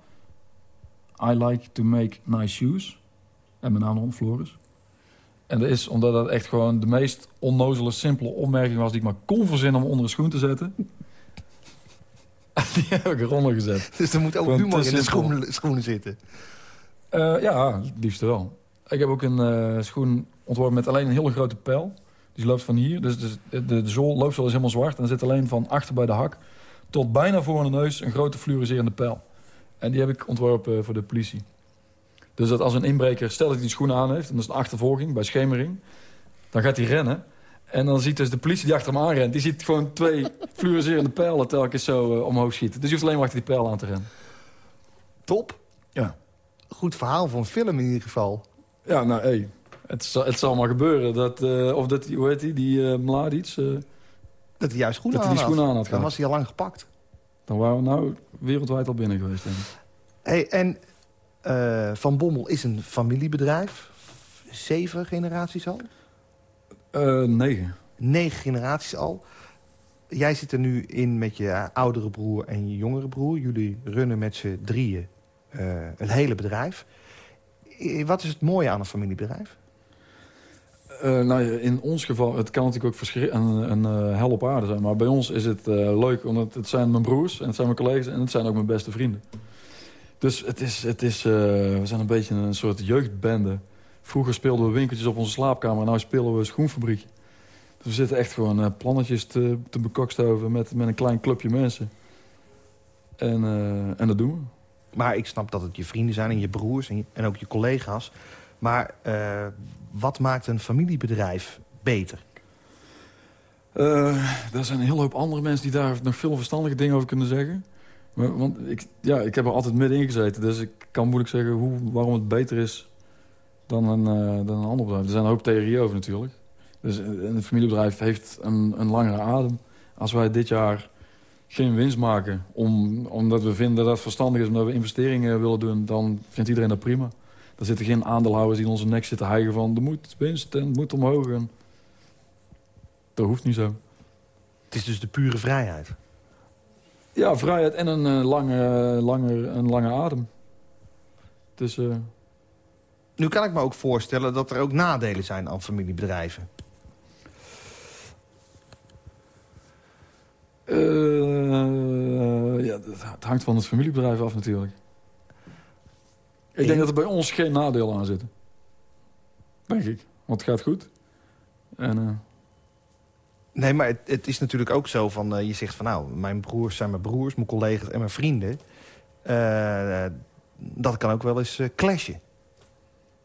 I like to make nice shoes. En mijn naam Floris. En dat is omdat dat echt gewoon de meest onnozele, simpele opmerking was... die ik maar kon verzinnen om onder een schoen te zetten. die heb ik eronder gezet. Dus er moet ook Gewoon humor te in de schoenen, schoenen zitten. Eh, ja, liefst wel. Ik heb ook een eh, schoen ontworpen met alleen een hele grote pijl. Die loopt van hier. Dus de, de, de zool, loopzool is helemaal zwart. En er zit alleen van achter bij de hak tot bijna voor de neus een grote fluoriserende pijl. En die heb ik ontworpen voor de politie. Dus dat als een inbreker, stel dat hij die schoenen aan heeft... en dat is een achtervolging bij schemering... dan gaat hij rennen. En dan ziet dus de politie die achter hem aanrent... die ziet gewoon twee fluoriserende pijlen telkens zo eh, omhoog schieten. Dus je hoeft alleen maar achter die pijl aan te rennen. Top. Ja. Goed verhaal voor een film in ieder geval. Ja, nou, hé. Het, zal, het zal maar gebeuren. Dat, eh, of dat, die- hoe heet die, die eh Mladic... eh, Dat hij juist schoenen Dat hij aan die had. schoenen aan had Dan was hij al lang gepakt. dan waren we nou wereldwijd al binnen geweest, denk ik. Hey, en eh, Van Bommel is een familiebedrijf. Zeven generaties al. Eh, negen. Negen generaties al. Jij zit er nu in met je oudere broer en je jongere broer. Jullie runnen met z'n drieën eh, het hele bedrijf. Eh, Wat is het mooie aan een familiebedrijf? Eh, nou, in ons geval, het kan natuurlijk ook een, een eh, hel op aarde zijn. Maar bij ons is het eh, leuk, omdat het zijn mijn broers en het zijn mijn collega's en het zijn ook mijn beste vrienden. Dus het is, het is, we zijn een beetje een soort jeugdbende. Vroeger speelden we winkeltjes op onze slaapkamer en nu spelen we schoenfabriek. Dus we zitten echt gewoon plannetjes te, te bekokstoven met, met een klein clubje mensen. En, en dat doen we. Maar ik snap dat het je vrienden zijn en je broers en, en ook je collega's. Maar eh, wat maakt een familiebedrijf beter? Eh, er zijn een hele hoop andere mensen die daar nog veel verstandige dingen over kunnen zeggen. Maar, want ik, ja, ik heb er altijd middenin gezeten. Dus ik kan moeilijk zeggen hoe, waarom het beter is dan een, eh, dan een ander bedrijf. Er zijn een hoop theorieën over natuurlijk. Dus een familiebedrijf heeft een, een langere adem. Als wij dit jaar geen winst maken... Om, omdat we vinden dat het verstandig is omdat we investeringen willen doen... dan vindt iedereen dat prima. Er zitten geen aandeelhouders die in onze nek zitten hijgen van... er moet winst en het moet omhoog. En dat hoeft niet zo. Het is dus de pure vrijheid. Ja, vrijheid en een, eh, lange, lange, een lange adem. Dus eh, Nu kan ik me ook voorstellen dat er ook nadelen zijn aan familiebedrijven. eh, ja, het het hangt van het familiebedrijf af natuurlijk. Ik denk dat er bij ons geen nadelen aan zitten. Denk ik. Want het gaat goed. En, eh, Nee, maar het, het is natuurlijk ook zo van... eh, je zegt van nou, mijn broers zijn mijn broers, mijn collega's en mijn vrienden. Eh, dat kan ook wel eens clashen.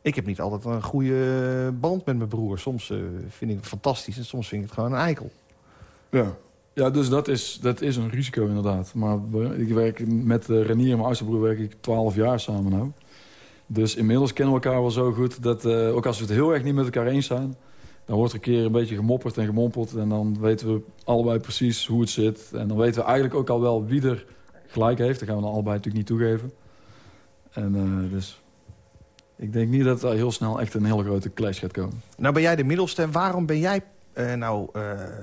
Ik heb niet altijd een goede band met mijn broer. Soms vind ik het fantastisch en soms vind ik het gewoon een eikel. ja. ja, dus dat is, dat is een risico inderdaad. Maar ik werk met Renier en mijn oudste broer werk ik 12 jaar samen nou. Dus inmiddels kennen we elkaar wel zo goed dat eh, ook als we het heel erg niet met elkaar eens zijn... dan wordt er een keer een beetje gemopperd en gemompeld... en dan weten we allebei precies hoe het zit. En dan weten we eigenlijk ook al wel wie er gelijk heeft. Dat gaan we dan allebei natuurlijk niet toegeven. En eh, dus ik denk niet dat er heel snel echt een hele grote clash gaat komen. Nou ben jij de middelste. En waarom ben jij eh, nou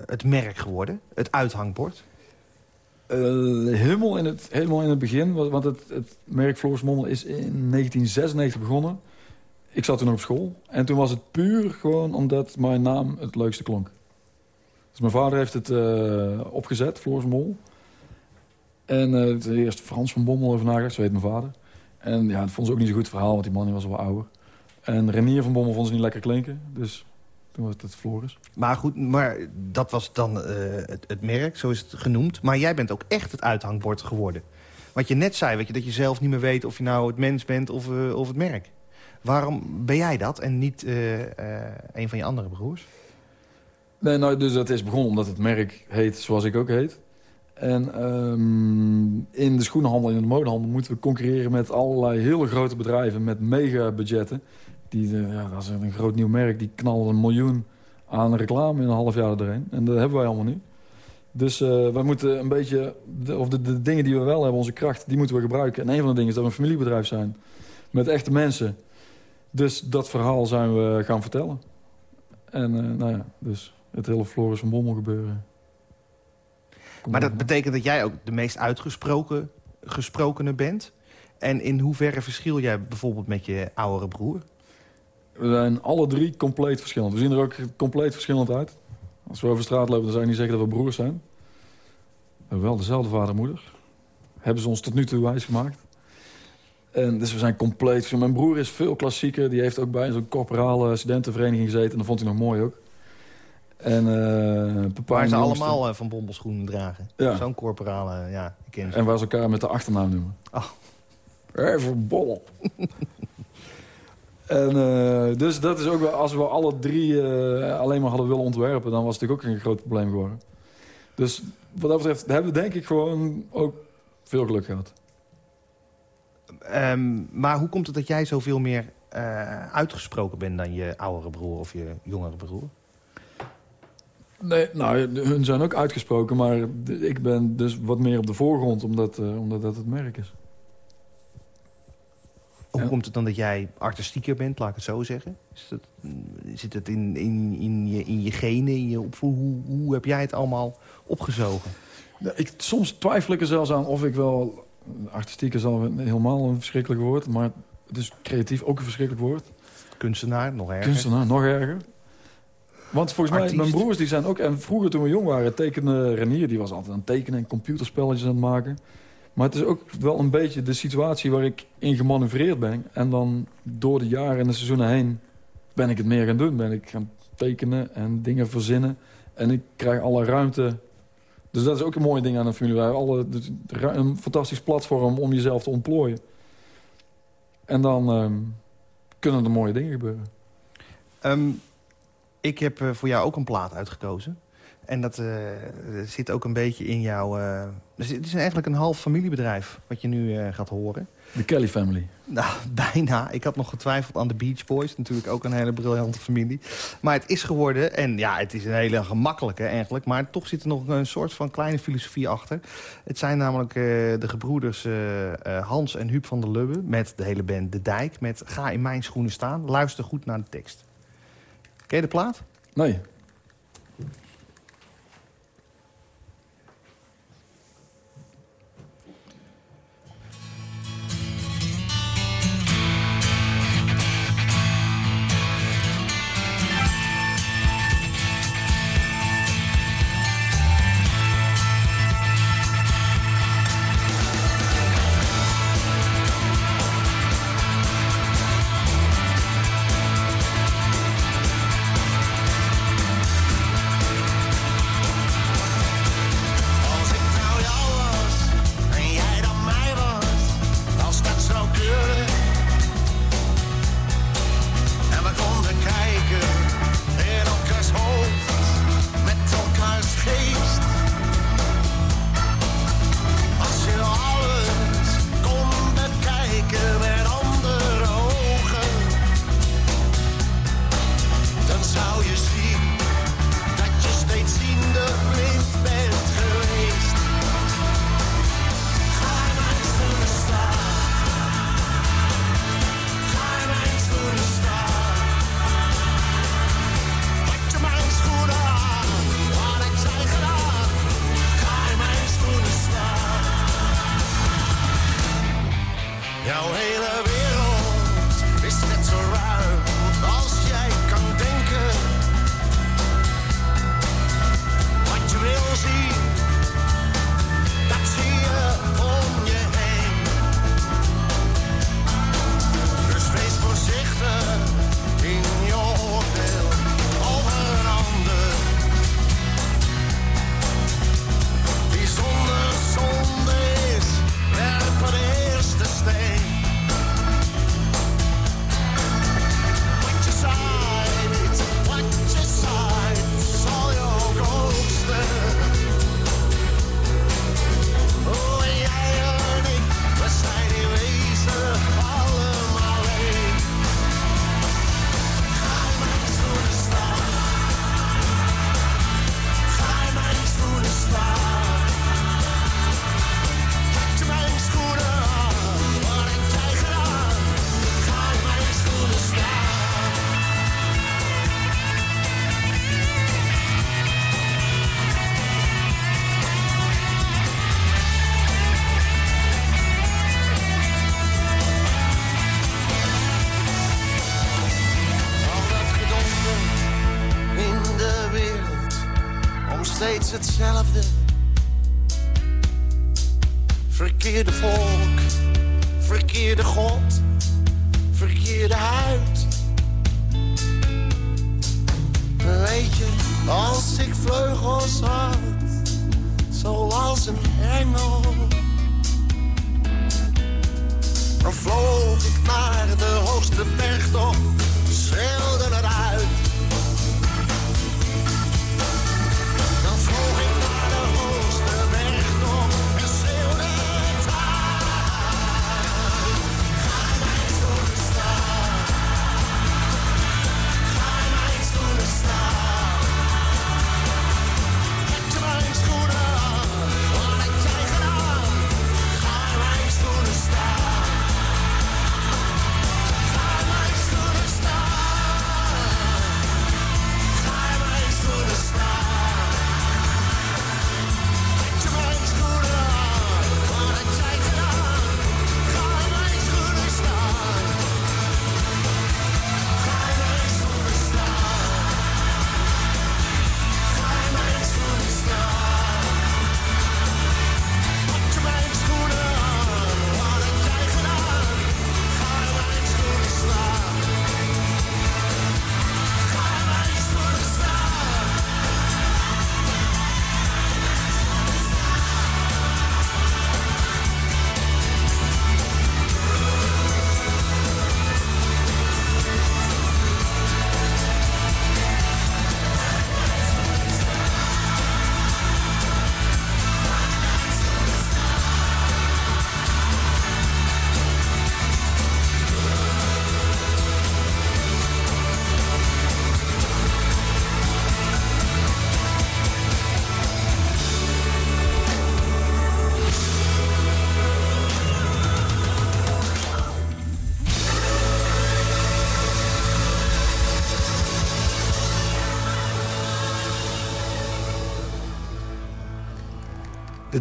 het merk geworden? Het uithangbord? Eh, helemaal, in het, helemaal in het begin, wa- want het, het merk Mommel is in 1996 begonnen. Ik zat toen op school. En toen was het puur gewoon omdat mijn naam het leukste klonk. Dus mijn vader heeft het eh, opgezet, Floris Mol. En het eerst Frans van Bommel over nagedacht, zo heet mijn vader. En ja, dat vond ze ook niet zo'n goed verhaal, want die man was wat ouder. En Renier van Bommel vond ze niet lekker klinken, dus toen was het Floris. Maar goed, maar dat was dan eh, het, het merk, zo is het genoemd. Maar jij bent ook echt het uithangbord geworden. Wat je net zei, weet je, dat je zelf niet meer weet of je nou het mens bent of, eh, of het merk. Waarom ben jij dat en niet eh, eh, een van je andere broers? Nee, nou, dus dat is begonnen omdat het merk heet zoals ik ook heet. En ehm, in de schoenenhandel en in de modehandel moeten we concurreren met allerlei hele grote bedrijven met mega budgetten. Die, eh, ja, dat is een groot nieuw merk, die knallen een miljoen aan reclame in een half jaar erheen. En dat hebben wij allemaal nu. Dus eh wij moeten een beetje, de, of de, de dingen die we wel hebben, onze kracht, die moeten we gebruiken. En een van de dingen is dat we een familiebedrijf zijn. Met echte mensen. Dus dat verhaal zijn we gaan vertellen. En eh, nou ja, dus het hele Floris van Bommel gebeuren. Komt Maar dat betekent dat jij ook de meest uitgesproken gesprokene bent. En in hoeverre verschil jij bijvoorbeeld met je oudere broer? We zijn alle drie compleet verschillend. We zien er ook compleet verschillend uit. Als we over straat lopen, dan zou je niet zeggen dat we broers zijn. We hebben wel dezelfde vader en moeder. Hebben ze ons tot nu toe wijs gemaakt. En dus we zijn compleet verschillend. Mijn broer is veel klassieker. Die heeft ook bij zo'n corporale studentenvereniging gezeten. En dat vond hij nog mooi ook. En uh, papa Waar ze allemaal eh, van bombelschoenen dragen. Ja. Zo'n corporale, ja, ik ken ze. En waar ze elkaar met de achternaam noemen. Oh. Even bollel. en eh, dus dat is ook wel, als we alle drie eh, alleen maar hadden willen ontwerpen, dan was het natuurlijk ook een groot probleem geworden. Dus wat dat betreft hebben we denk ik gewoon ook veel geluk gehad. Ehm, maar hoe komt het dat jij zoveel meer eh, uitgesproken bent dan je oudere broer of je jongere broer? Nee, nou, hun zijn ook uitgesproken, maar ik ben dus wat meer op de voorgrond, omdat, omdat dat het merk is. Hoe komt het dan dat jij artistieker bent, laat ik het zo zeggen? Is dat, zit het in, in, in, je, in je genen, in je opvoeding? Hoe, hoe heb jij het allemaal opgezogen? Ja, Ik, soms twijfel ik er zelfs aan of ik wel... Artistiek is al helemaal een verschrikkelijk woord, maar het is creatief ook een verschrikkelijk woord. Kunstenaar, nog erger. Kunstenaar, nog erger. Want volgens mij, mijn broers die zijn ook... En vroeger toen we jong waren, tekende Renier... die was altijd aan het tekenen en computerspelletjes aan het maken. Maar het is ook wel een beetje de situatie waar ik in gemanoeuvreerd ben. En dan door de jaren en de seizoenen heen ben ik het meer gaan doen. Ben ik gaan tekenen en dingen verzinnen. En ik krijg alle ruimte... Dus dat is ook een mooi ding aan een familie. Alle, dus een fantastisch platform om jezelf te ontplooien. En dan ehm, kunnen er mooie dingen gebeuren. Ehm, ik heb eh, voor jou ook een plaat uitgekozen. En dat eh, zit ook een beetje in jouw... eh, dus het is eigenlijk een half familiebedrijf wat je nu eh, gaat horen. De Kelly Family. Nou, bijna. Ik had nog getwijfeld aan de Beach Boys. Natuurlijk ook een hele briljante familie. Maar het is geworden, en ja, het is een hele gemakkelijke eigenlijk... maar toch zit er nog een soort van kleine filosofie achter. Het zijn namelijk de gebroeders Hans en Huub van der Lubbe... met de hele band De Dijk, met Ga in mijn schoenen staan. Luister goed naar de tekst. Ken je de plaat? Nee.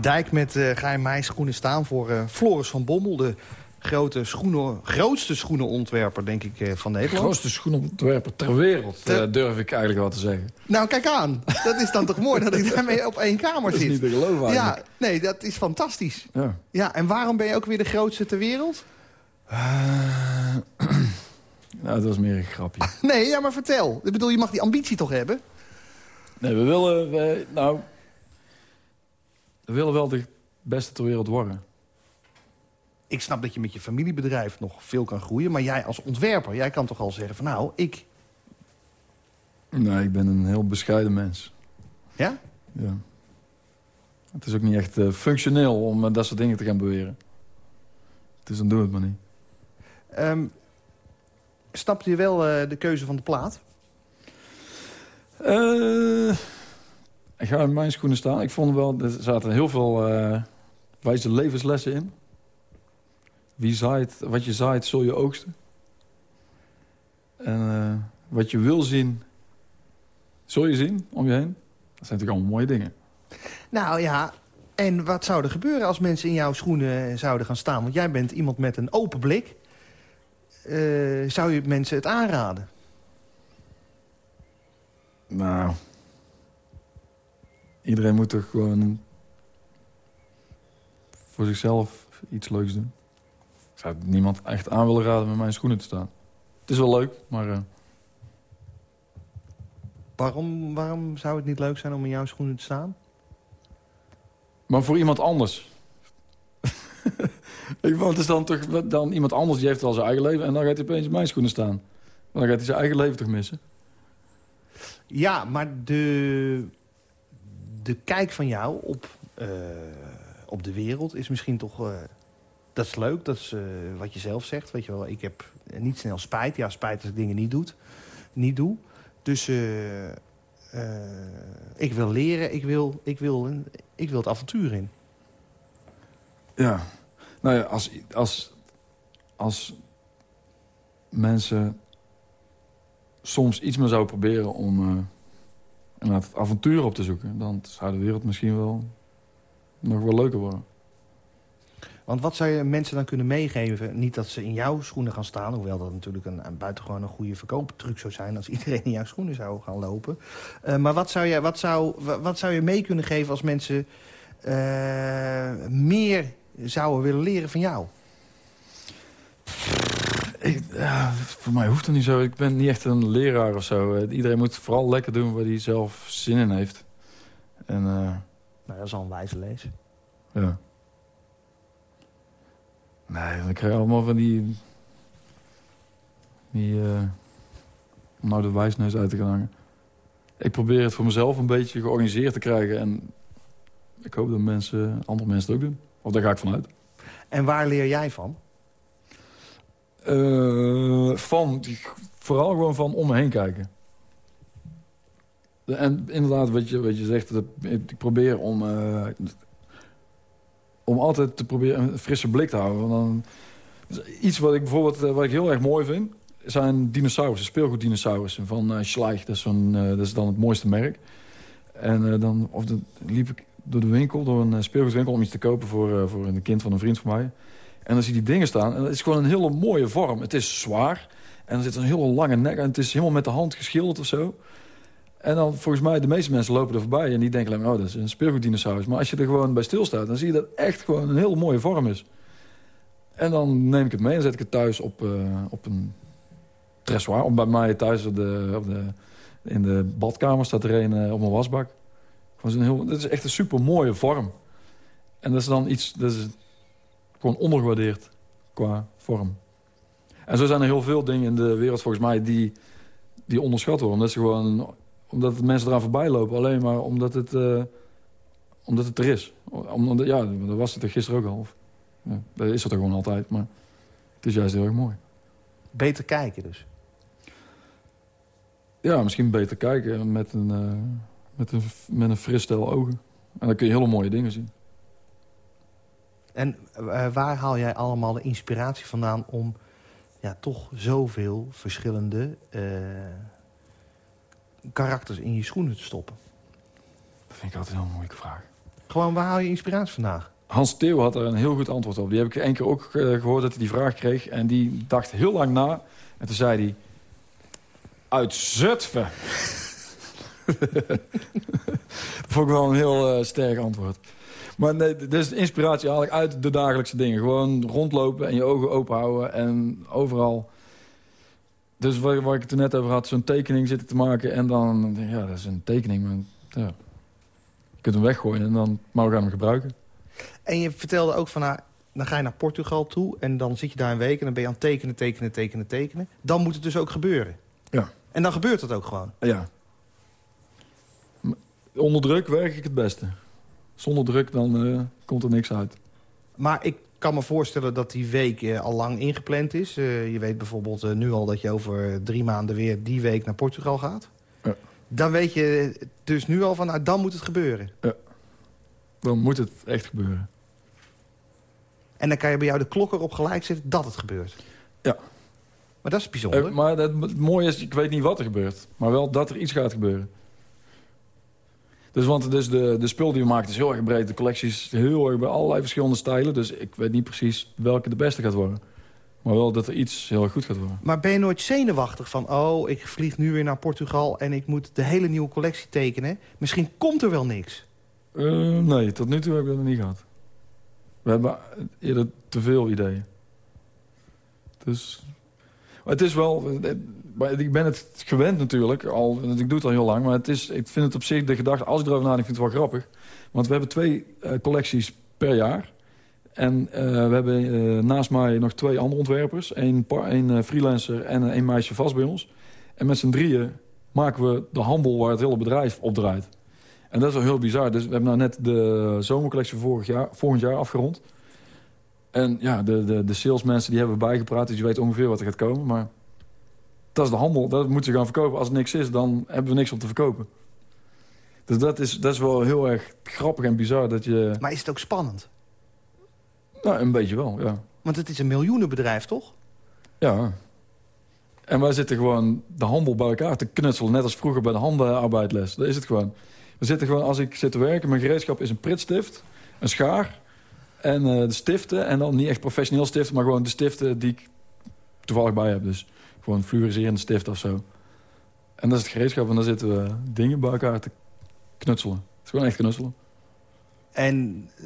De dijk met eh Ga in mijn schoenen staan voor eh, Floris van Bommel. De grote schoenen, grootste schoenenontwerper, denk ik, eh, van De Nederland. grootste schoenontwerper ter wereld, Ter- eh, durf ik eigenlijk wel te zeggen. Nou, kijk aan. Dat is dan toch mooi dat ik daarmee op één kamer Dat is zit. niet te geloven ja, nee, dat is fantastisch. Ja. Ja, en waarom ben je ook weer de grootste ter wereld? Nou, dat was meer een grapje. Nee, ja, maar vertel. Ik bedoel, je mag die ambitie toch hebben? Nee, we willen... We, nou, we willen wel de beste ter wereld worden. Ik snap dat je met je familiebedrijf nog veel kan groeien. Maar jij als ontwerper, jij kan toch al zeggen van nou, ik... Nee, ik ben een heel bescheiden mens. Ja? Ja. Het is ook niet echt eh, functioneel om eh, dat soort dingen te gaan beweren. Dus dan doen we het maar niet. Ehm snapte je wel eh, de keuze van de plaat? Eh, ik ga in mijn schoenen staan. Ik vond wel, er zaten heel veel eh, wijze levenslessen in. Wie zaait, wat je zaait, zul je oogsten. En eh, wat je wil zien, zul je zien om je heen. Dat zijn natuurlijk allemaal mooie dingen. Nou ja, en wat zou er gebeuren als mensen in jouw schoenen zouden gaan staan? Want jij bent iemand met een open blik. Eh, zou je mensen het aanraden? Nou, iedereen moet toch gewoon voor zichzelf iets leuks doen. Ik zou niemand echt aan willen raden met mijn schoenen te staan. Het is wel leuk, maar eh, Waarom, waarom zou het niet leuk zijn om in jouw schoenen te staan? Maar voor iemand anders. Ik vond, het is dan toch dan iemand anders die heeft wel zijn eigen leven... en dan gaat hij opeens in mijn schoenen staan. Maar dan gaat hij zijn eigen leven toch missen? Ja, maar de, de kijk van jou op, eh, op de wereld is misschien toch... eh, dat is leuk, dat is eh, wat je zelf zegt. Weet je wel, ik heb niet snel spijt. Ja, spijt als ik dingen niet, doet, niet doe. Dus ik wil leren, ik wil, ik, wil, ik wil het avontuur in. Ja. Nou ja, als, als, als mensen soms iets meer zouden proberen om inderdaad het avontuur op te zoeken... dan zou de wereld misschien wel nog wel leuker worden. Want wat zou je mensen dan kunnen meegeven? Niet dat ze in jouw schoenen gaan staan... hoewel dat natuurlijk een, een buitengewoon een goede verkooptruc zou zijn... als iedereen in jouw schoenen zou gaan lopen. Eh, maar wat zou, je, wat, zou, wa- wat zou je mee kunnen geven als mensen... eh, meer zouden willen leren van jou? Ja, voor mij hoeft het niet zo. Ik ben niet echt een leraar of zo. Eh, Iedereen moet vooral lekker doen waar hij zelf zin in heeft. En eh, Nou, dat is al een wijze lees. ja. Nee, dan krijg je allemaal van die... Die... eh, om nou de wijsneus uit te gaan hangen. Ik probeer het voor mezelf een beetje georganiseerd te krijgen. En ik hoop dat mensen, andere mensen het ook doen. Of daar ga ik vanuit. En waar leer jij van? Eh, van, vooral gewoon van om me heen kijken. En inderdaad, wat je, wat je zegt, dat ik probeer om, eh, om altijd te proberen een frisse blik te houden. Want dan, iets wat ik bijvoorbeeld eh, wat ik heel erg mooi vind, zijn dinosaurussen, speelgoeddinosaurussen van eh Schleich. Dat is, dat is dan het mooiste merk. En dan of de, liep ik door de winkel, door een speelgoedwinkel, om iets te kopen voor, voor een kind van een vriend van mij. En dan zie je die dingen staan. En het is gewoon een hele mooie vorm. Het is zwaar. En er zit een hele lange nek. En het is helemaal met de hand geschilderd of zo. En dan volgens mij, de meeste mensen lopen er voorbij. En die denken alleen maar, oh, dat is een speelgoeddinosaurus. Maar als je er gewoon bij stilstaat, dan zie je dat echt gewoon een hele mooie vorm is. En dan neem ik het mee en zet ik het thuis op, eh, op een dressoir. Om bij mij thuis de, de, in de badkamer staat er een eh, op mijn wasbak. Gewoon heel, dat is echt een super mooie vorm. En dat is dan iets, dat is gewoon ondergewaardeerd qua vorm. En zo zijn er heel veel dingen in de wereld volgens mij die, die onderschat worden. Omdat, ze gewoon, omdat mensen eraan voorbij lopen. Alleen maar omdat het, eh, omdat het er is. Om, omdat- ja, dat was het er gisteren ook al. Of, ja, dat is het er gewoon altijd. Maar het is juist heel erg mooi. Beter kijken dus. Ja, misschien beter kijken met een, eh, met een, met een fris stel ogen. En dan kun je hele mooie dingen zien. En eh, waar haal jij allemaal de inspiratie vandaan... om ja, toch zoveel verschillende eh, karakters in je schoenen te stoppen? Dat vind ik altijd een heel moeilijke vraag. Gewoon, waar haal je inspiratie vandaan? Hans Theo had er een heel goed antwoord op. Die heb ik één keer ook eh, gehoord dat hij die vraag kreeg. En die dacht heel lang na. En toen zei hij... Uit Zutphen. dat vond ik wel een heel sterk antwoord. Maar nee, dus de inspiratie haal ik uit de dagelijkse dingen. Gewoon rondlopen en je ogen open houden. En overal... Dus waar, waar ik het er net over had, zo'n tekening zitten te maken. En dan, ja, dat is een tekening. Maar ja, je kunt hem weggooien en dan, maar we gaan hem gebruiken. En je vertelde ook van, nou, dan ga je naar Portugal toe... en dan zit je daar een week en dan ben je aan het tekenen, tekenen, tekenen, tekenen. Dan moet het dus ook gebeuren. Ja. En dan gebeurt het ook gewoon. Ja. Onder druk werk ik het beste. Zonder druk dan eh, komt er niks uit. Maar ik kan me voorstellen dat die week eh, al lang ingepland is. Eh, je weet bijvoorbeeld nu al dat je over drie maanden weer die week naar Portugal gaat. Ja. Dan weet je dus nu al van, nou, dan moet het gebeuren. Dan moet het echt gebeuren. En dan kan je bij jou de klok erop gelijk zetten dat het gebeurt. Ja. Maar dat is bijzonder. Maar het, het mooie is, ik weet niet wat er gebeurt. Maar wel dat er iets gaat gebeuren. Dus want dus de, de spul die we maken is heel erg breed. De collectie is heel erg bij allerlei verschillende stijlen. Dus ik weet niet precies welke de beste gaat worden. Maar wel dat er iets heel erg goed gaat worden. Maar ben je nooit zenuwachtig van... oh, ik vlieg nu weer naar Portugal en ik moet de hele nieuwe collectie tekenen. Misschien komt er wel niks. Eh, nee, tot nu toe heb ik dat niet gehad. We hebben eerder te veel ideeën. Dus... Het is wel... Ik ben het gewend natuurlijk, al, ik doe het al heel lang. Maar het is, ik vind het op zich de gedachte, als ik erover nadenk, vind ik het wel grappig. Want we hebben twee eh, collecties per jaar. En eh, we hebben eh, naast mij nog twee andere ontwerpers. Eén een, freelancer en een meisje vast bij ons. En met z'n drieën maken we de handel waar het hele bedrijf op draait. En dat is wel heel bizar. Dus we hebben nou net de zomercollectie vorig jaar, volgend jaar afgerond. En ja, de, de, de salesmensen die hebben we bijgepraat. Dus je weet ongeveer wat er gaat komen. Maar dat is de handel. Dat moeten ze gaan verkopen. Als er niks is, dan hebben we niks om te verkopen. Dus dat is, dat is wel heel erg grappig en bizar. Dat je, Maar is het ook spannend? nou, een beetje wel, ja. Want het is een miljoenenbedrijf, toch? Ja. En wij zitten gewoon de handel bij elkaar te knutselen. Net als vroeger bij de handenarbeidles. Dat is het gewoon. We zitten gewoon, als ik zit te werken, mijn gereedschap is een pritstift, een schaar, En eh, de stiften, en dan niet echt professioneel stiften... maar gewoon de stiften die ik toevallig bij heb. Dus gewoon fluoriserende stift of zo. En dat is het gereedschap en dan zitten we dingen bij elkaar te knutselen. Het is gewoon echt knutselen. En eh,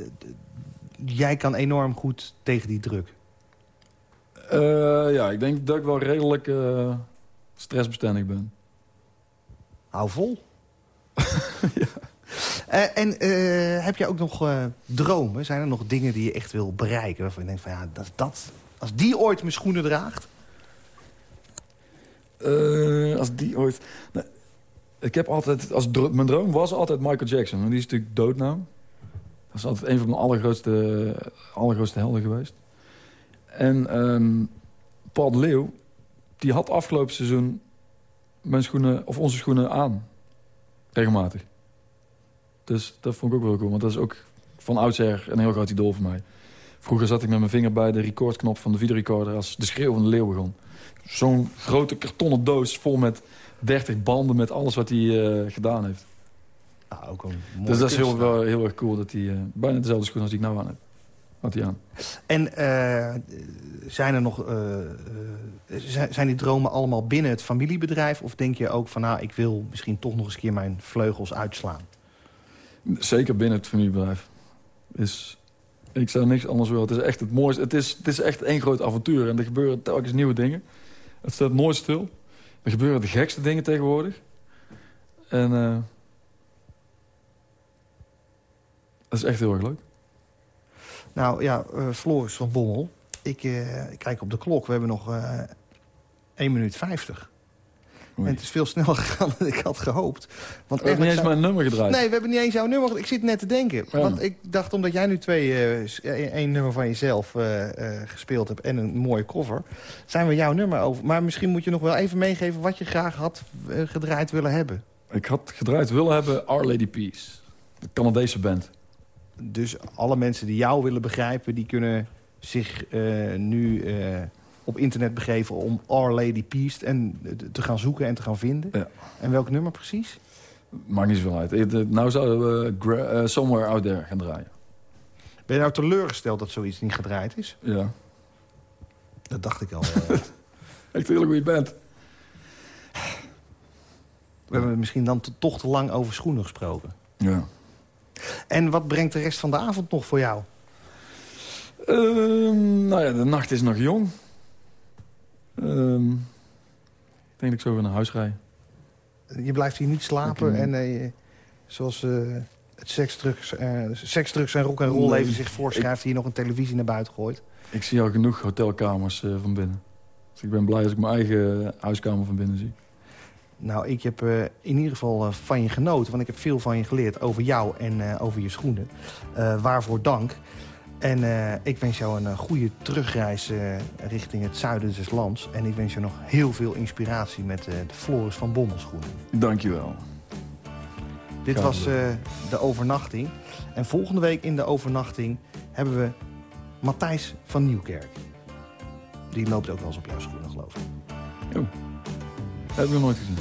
jij kan enorm goed tegen die druk. Eh, ja, ik denk dat ik wel redelijk stressbestendig ben. Hou vol. Eh, en eh, heb je ook nog eh, dromen? Zijn er nog dingen die je echt wil bereiken? Waarvan je denkt van ja, dat, dat, als die ooit mijn schoenen draagt... Eh, als die ooit... Nee, ik heb altijd... Als mijn droom was altijd Michael Jackson. Die is natuurlijk dood nou. Dat is altijd een van mijn allergrootste, allergrootste helden geweest. En ehm, Paul de Leeuw... die had afgelopen seizoen... mijn schoenen, of onze schoenen aan. Regelmatig. Dus dat vond ik ook wel cool. Want dat is ook van oudsher een heel groot idool voor mij. Vroeger zat ik met mijn vinger bij de recordknop van de videorecorder... als de schreeuw van de leeuw begon. Zo'n grote kartonnen doos vol met 30 banden... met alles wat hij eh, gedaan heeft. Nou, ook een mooie dus dat is heel, wel, heel erg cool dat hij... eh, bijna dezelfde schoenen als die ik nou aan heb. Had hij aan. En eh, zijn er nog... zijn, zijn die dromen allemaal binnen het familiebedrijf? Of denk je ook van nou, ik wil misschien toch nog eens een keer mijn vleugels uitslaan? Zeker binnen het familiebedrijf. Is, ik zou niks anders willen. Het is echt het mooiste. Het is, het is echt één groot avontuur. En er gebeuren telkens nieuwe dingen. Het staat nooit stil. Er gebeuren de gekste dingen tegenwoordig. En eh, dat is echt heel erg leuk. Nou ja, eh, Floris van Bommel. Ik, eh, ik kijk op de klok. We hebben nog eh 1 minuut 50. Oei. En het is veel sneller gegaan dan ik had gehoopt. Want We hebben niet eens zou- mijn nummer gedraaid. Nee, we hebben niet eens jouw nummer. Ik zit net te denken. Ja. Want ik dacht, omdat jij nu twee, eh, eh, één nummer van jezelf eh, eh, gespeeld hebt... en een mooie cover, zijn we jouw nummer over. Maar misschien moet je nog wel even meegeven... wat je graag had gedraaid willen hebben. Ik had gedraaid willen hebben Our Lady Peace. De Canadese band. Dus alle mensen die jou willen begrijpen... die kunnen zich nu op internet begeven om Our Lady Peace... en eh, te gaan zoeken en te gaan vinden. Ja. En welk nummer precies? Maakt niet zoveel uit. Eh, Nou zouden we eh, Somewhere Out There gaan draaien. Ben je nou teleurgesteld dat zoiets niet gedraaid is? Ja. Dat dacht ik al. Echt een hele goede band. We hebben misschien dan toch te lang over schoenen gesproken. Ja. En wat brengt de rest van de avond nog voor jou? Ehm, nou ja, de nacht is nog jong. Ehm, ik denk dat ik zo weer naar huis rij. Je blijft hier niet slapen en eh, zoals eh, het seksdrugs, eh seksdrugs en rock en roll leven zich voorschrijft... hier nog een televisie naar buiten gooit. Ik zie al genoeg hotelkamers van binnen. Dus ik ben blij als ik mijn eigen huiskamer van binnen zie. Nou, ik heb eh, in ieder geval van je genoten. Want ik heb veel van je geleerd over jou en eh, over je schoenen. Eh, waarvoor dank. En eh, ik wens jou een eh, goede terugreis eh, richting het zuiden des lands. En ik wens je nog heel veel inspiratie met de Floris van Bommel schoenen. Dankjewel. Dit was de overnachting. En volgende week in de overnachting hebben we Matthijs van Nieuwkerk. Die loopt ook wel eens op jouw schoenen, geloof ik. Dat heb ik nog nooit gezien.